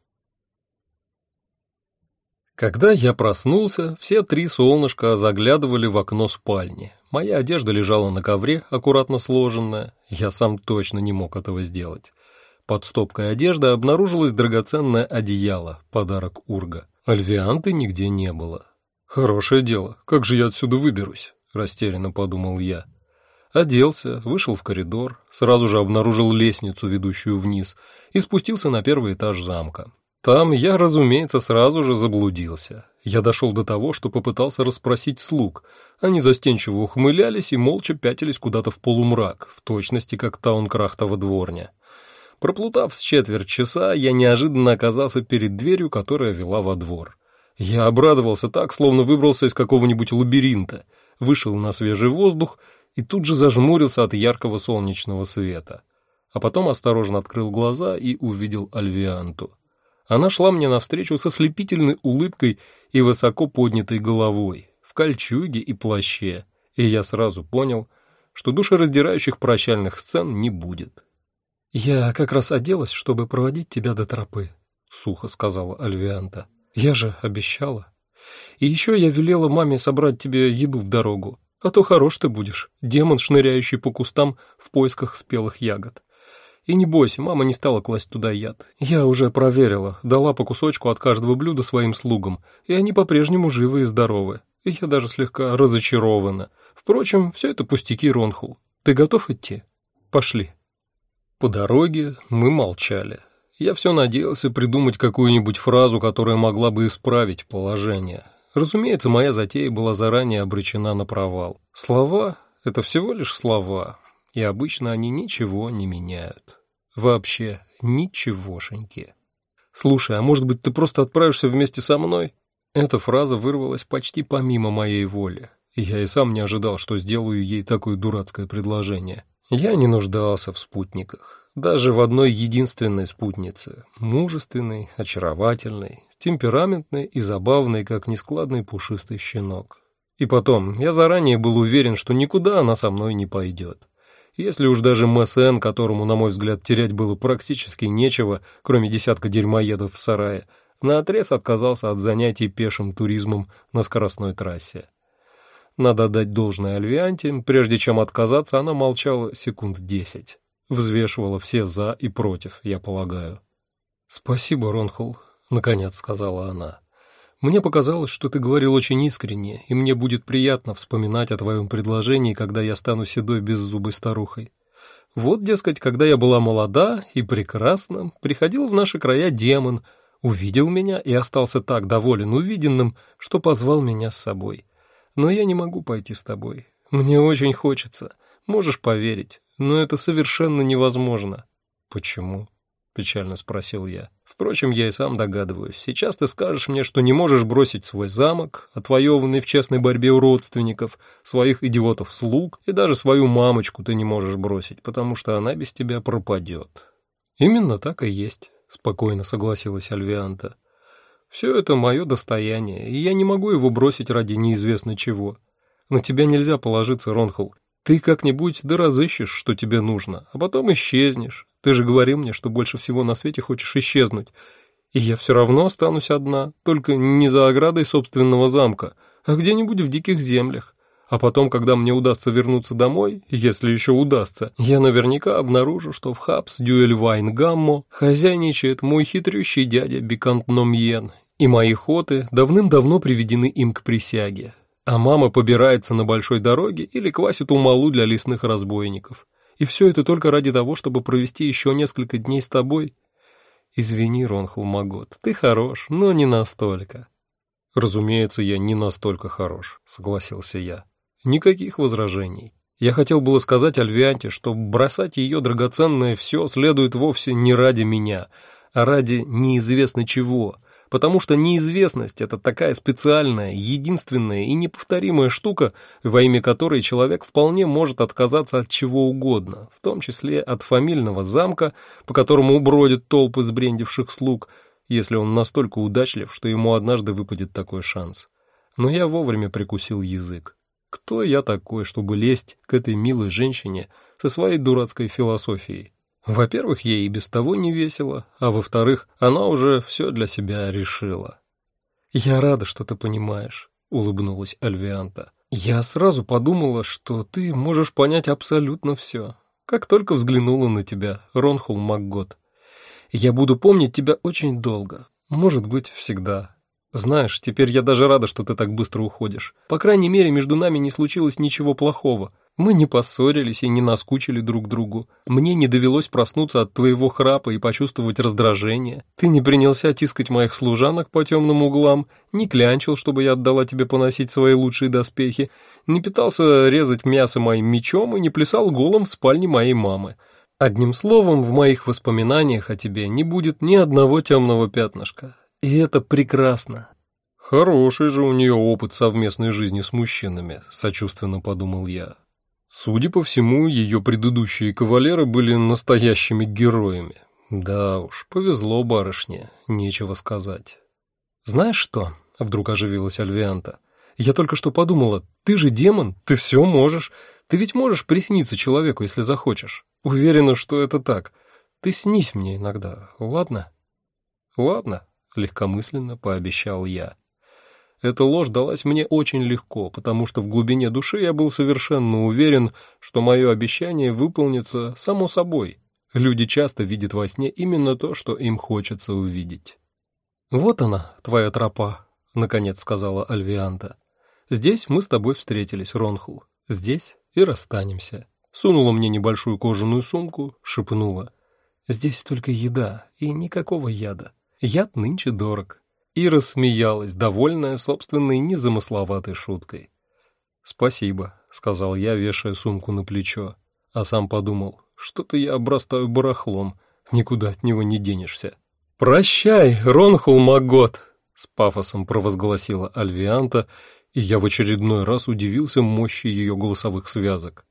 Когда я проснулся, все три солнышка заглядывали в окно спальни. Моя одежда лежала на ковре, аккуратно сложенная. Я сам точно не мог этого сделать. Под стопкой одежды обнаружилось драгоценное одеяло, подарок Урга. Альвианты нигде не было. «Хорошее дело. Как же я отсюда выберусь?» – растерянно подумал я. Оделся, вышел в коридор, сразу же обнаружил лестницу, ведущую вниз, и спустился на первый этаж замка. Там я, разумеется, сразу же заблудился. Я дошел до того, что попытался расспросить слуг. Они застенчиво ухмылялись и молча пятились куда-то в полумрак, в точности как таункрахтова дворня. Проплутав с четверть часа, я неожиданно оказался перед дверью, которая вела во двор. Я обрадовался так, словно выбрался из какого-нибудь лабиринта, вышел на свежий воздух и тут же зажмурился от яркого солнечного света. А потом осторожно открыл глаза и увидел Альвианту. Она шла мне навстречу со слепительной улыбкой и высоко поднятой головой, в кольчуге и плаще, и я сразу понял, что душераздирающих прощальных сцен не будет. «Я как раз оделась, чтобы проводить тебя до тропы», — сухо сказала Альвианта. «Я же обещала. И еще я велела маме собрать тебе еду в дорогу, а то хорош ты будешь, демон, шныряющий по кустам в поисках спелых ягод. И не бойся, мама не стала класть туда яд. Я уже проверила, дала по кусочку от каждого блюда своим слугам, и они по-прежнему живы и здоровы. И я даже слегка разочарована. Впрочем, все это пустяки, Ронхул. Ты готов идти? Пошли». По дороге мы молчали. Я все надеялся придумать какую-нибудь фразу, которая могла бы исправить положение. Разумеется, моя затея была заранее обречена на провал. Слова — это всего лишь слова, и обычно они ничего не меняют. Вообще ничегошеньки. «Слушай, а может быть, ты просто отправишься вместе со мной?» Эта фраза вырвалась почти помимо моей воли. Я и сам не ожидал, что сделаю ей такое дурацкое предложение. Я не нуждался в спутниках. Даже в одной единственной спутнице. Мужественной, очаровательной, темпераментной и забавной, как нескладный пушистый щенок. И потом, я заранее был уверен, что никуда она со мной не пойдет. Если уж даже МСН, которому, на мой взгляд, терять было практически нечего, кроме десятка дерьмоедов в сарае, наотрез отказался от занятий пешим туризмом на скоростной трассе. Надо отдать должное Альвианте, прежде чем отказаться, она молчала секунд десять. Взвешивала все «за» и «против», я полагаю. «Спасибо, Ронхул», — наконец сказала она. «Мне показалось, что ты говорил очень искренне, и мне будет приятно вспоминать о твоем предложении, когда я стану седой беззубой старухой. Вот, дескать, когда я была молода и прекрасна, приходил в наши края демон, увидел меня и остался так доволен увиденным, что позвал меня с собой. Но я не могу пойти с тобой. Мне очень хочется. Можешь поверить. Но это совершенно невозможно. Почему? Печально спросил я. Впрочем, я и сам догадываюсь. Сейчас ты скажешь мне, что не можешь бросить свой замок, отвоеванный в честной борьбе у родственников, своих идиотов-слуг, и даже свою мамочку ты не можешь бросить, потому что она без тебя пропадет. Именно так и есть, спокойно согласилась Альвианта. Все это мое достояние, и я не могу его бросить ради неизвестно чего. На тебя нельзя положиться, Ронхул. Ты как-нибудь да разыщешь, что тебе нужно, а потом исчезнешь. Ты же говорил мне, что больше всего на свете хочешь исчезнуть. И я все равно останусь одна, только не за оградой собственного замка, а где-нибудь в диких землях. А потом, когда мне удастся вернуться домой, если еще удастся, я наверняка обнаружу, что в Хабс Дюэльвайн Гаммо хозяйничает мой хитрющий дядя Бикант Номьен, и мои хоты давным-давно приведены им к присяге. А мама побирается на большой дороге или квасит умалу для лесных разбойников. И все это только ради того, чтобы провести еще несколько дней с тобой. Извини, Ронхул Магот, ты хорош, но не настолько. Разумеется, я не настолько хорош, согласился я. Никаких возражений. Я хотел было сказать Альвианте, что бросать ее драгоценное все следует вовсе не ради меня, а ради неизвестно чего, потому что неизвестность — это такая специальная, единственная и неповторимая штука, во имя которой человек вполне может отказаться от чего угодно, в том числе от фамильного замка, по которому бродят толпы сбрендивших слуг, если он настолько удачлив, что ему однажды выпадет такой шанс. Но я вовремя прикусил язык. Кто я такой, чтобы лезть к этой милой женщине со своей дурацкой философией? Во-первых, ей и без того не весело, а во-вторых, она уже все для себя решила. «Я рада, что ты понимаешь», — улыбнулась Альвианта. «Я сразу подумала, что ты можешь понять абсолютно все, как только взглянула на тебя, Ронхул Макгот. Я буду помнить тебя очень долго, может быть, всегда, знаешь, теперь я даже рада, что ты так быстро уходишь. По крайней мере, между нами не случилось ничего плохого. Мы не поссорились и не наскучили друг другу. Мне не довелось проснуться от твоего храпа и почувствовать раздражение. Ты не принялся тискать моих служанок по темным углам, не клянчил, чтобы я отдала тебе поносить свои лучшие доспехи, не пытался резать мясо моим мечом и не плясал голым в спальне моей мамы. Одним словом, в моих воспоминаниях о тебе не будет ни одного темного пятнышка. И это прекрасно. Хороший же у нее опыт совместной жизни с мужчинами, сочувственно подумал я. Судя по всему, ее предыдущие кавалеры были настоящими героями. Да уж, повезло барышне, нечего сказать. «Знаешь что?» — вдруг оживилась Альвианта. «Я только что подумала, ты же демон, ты все можешь. Ты ведь можешь присниться человеку, если захочешь. Уверена, что это так. Ты снись мне иногда, ладно?» «Ладно», — легкомысленно пообещал я. Эта ложь далась мне очень легко, потому что в глубине души я был совершенно уверен, что мое обещание выполнится само собой. Люди часто видят во сне именно то, что им хочется увидеть. «Вот она, твоя тропа», — наконец сказала Альвианта. «Здесь мы с тобой встретились, Ронхул. Здесь и расстанемся». Сунула мне небольшую кожаную сумку, шепнула. «Здесь только еда и никакого яда. Яд нынче дорог». И рассмеялась, довольная собственной незамысловатой шуткой. «Спасибо», — сказал я, вешая сумку на плечо, а сам подумал, что-то я обрастаю барахлом, никуда от него не денешься. «Прощай, Ронхул Магот!» — с пафосом провозгласила Альвианта, и я в очередной раз удивился мощи ее голосовых связок.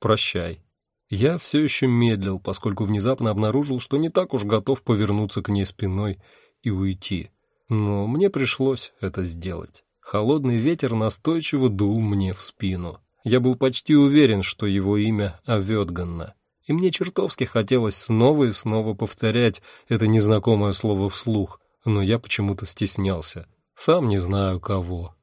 «Прощай». Я все еще медлил, поскольку внезапно обнаружил, что не так уж готов повернуться к ней спиной и уйти. Но мне пришлось это сделать. Холодный ветер настойчиво дул мне в спину. Я был почти уверен, что его имя Авёдганна и мне чертовски хотелось снова и снова повторять это незнакомое слово вслух, но я почему-то стеснялся. Сам не знаю кого.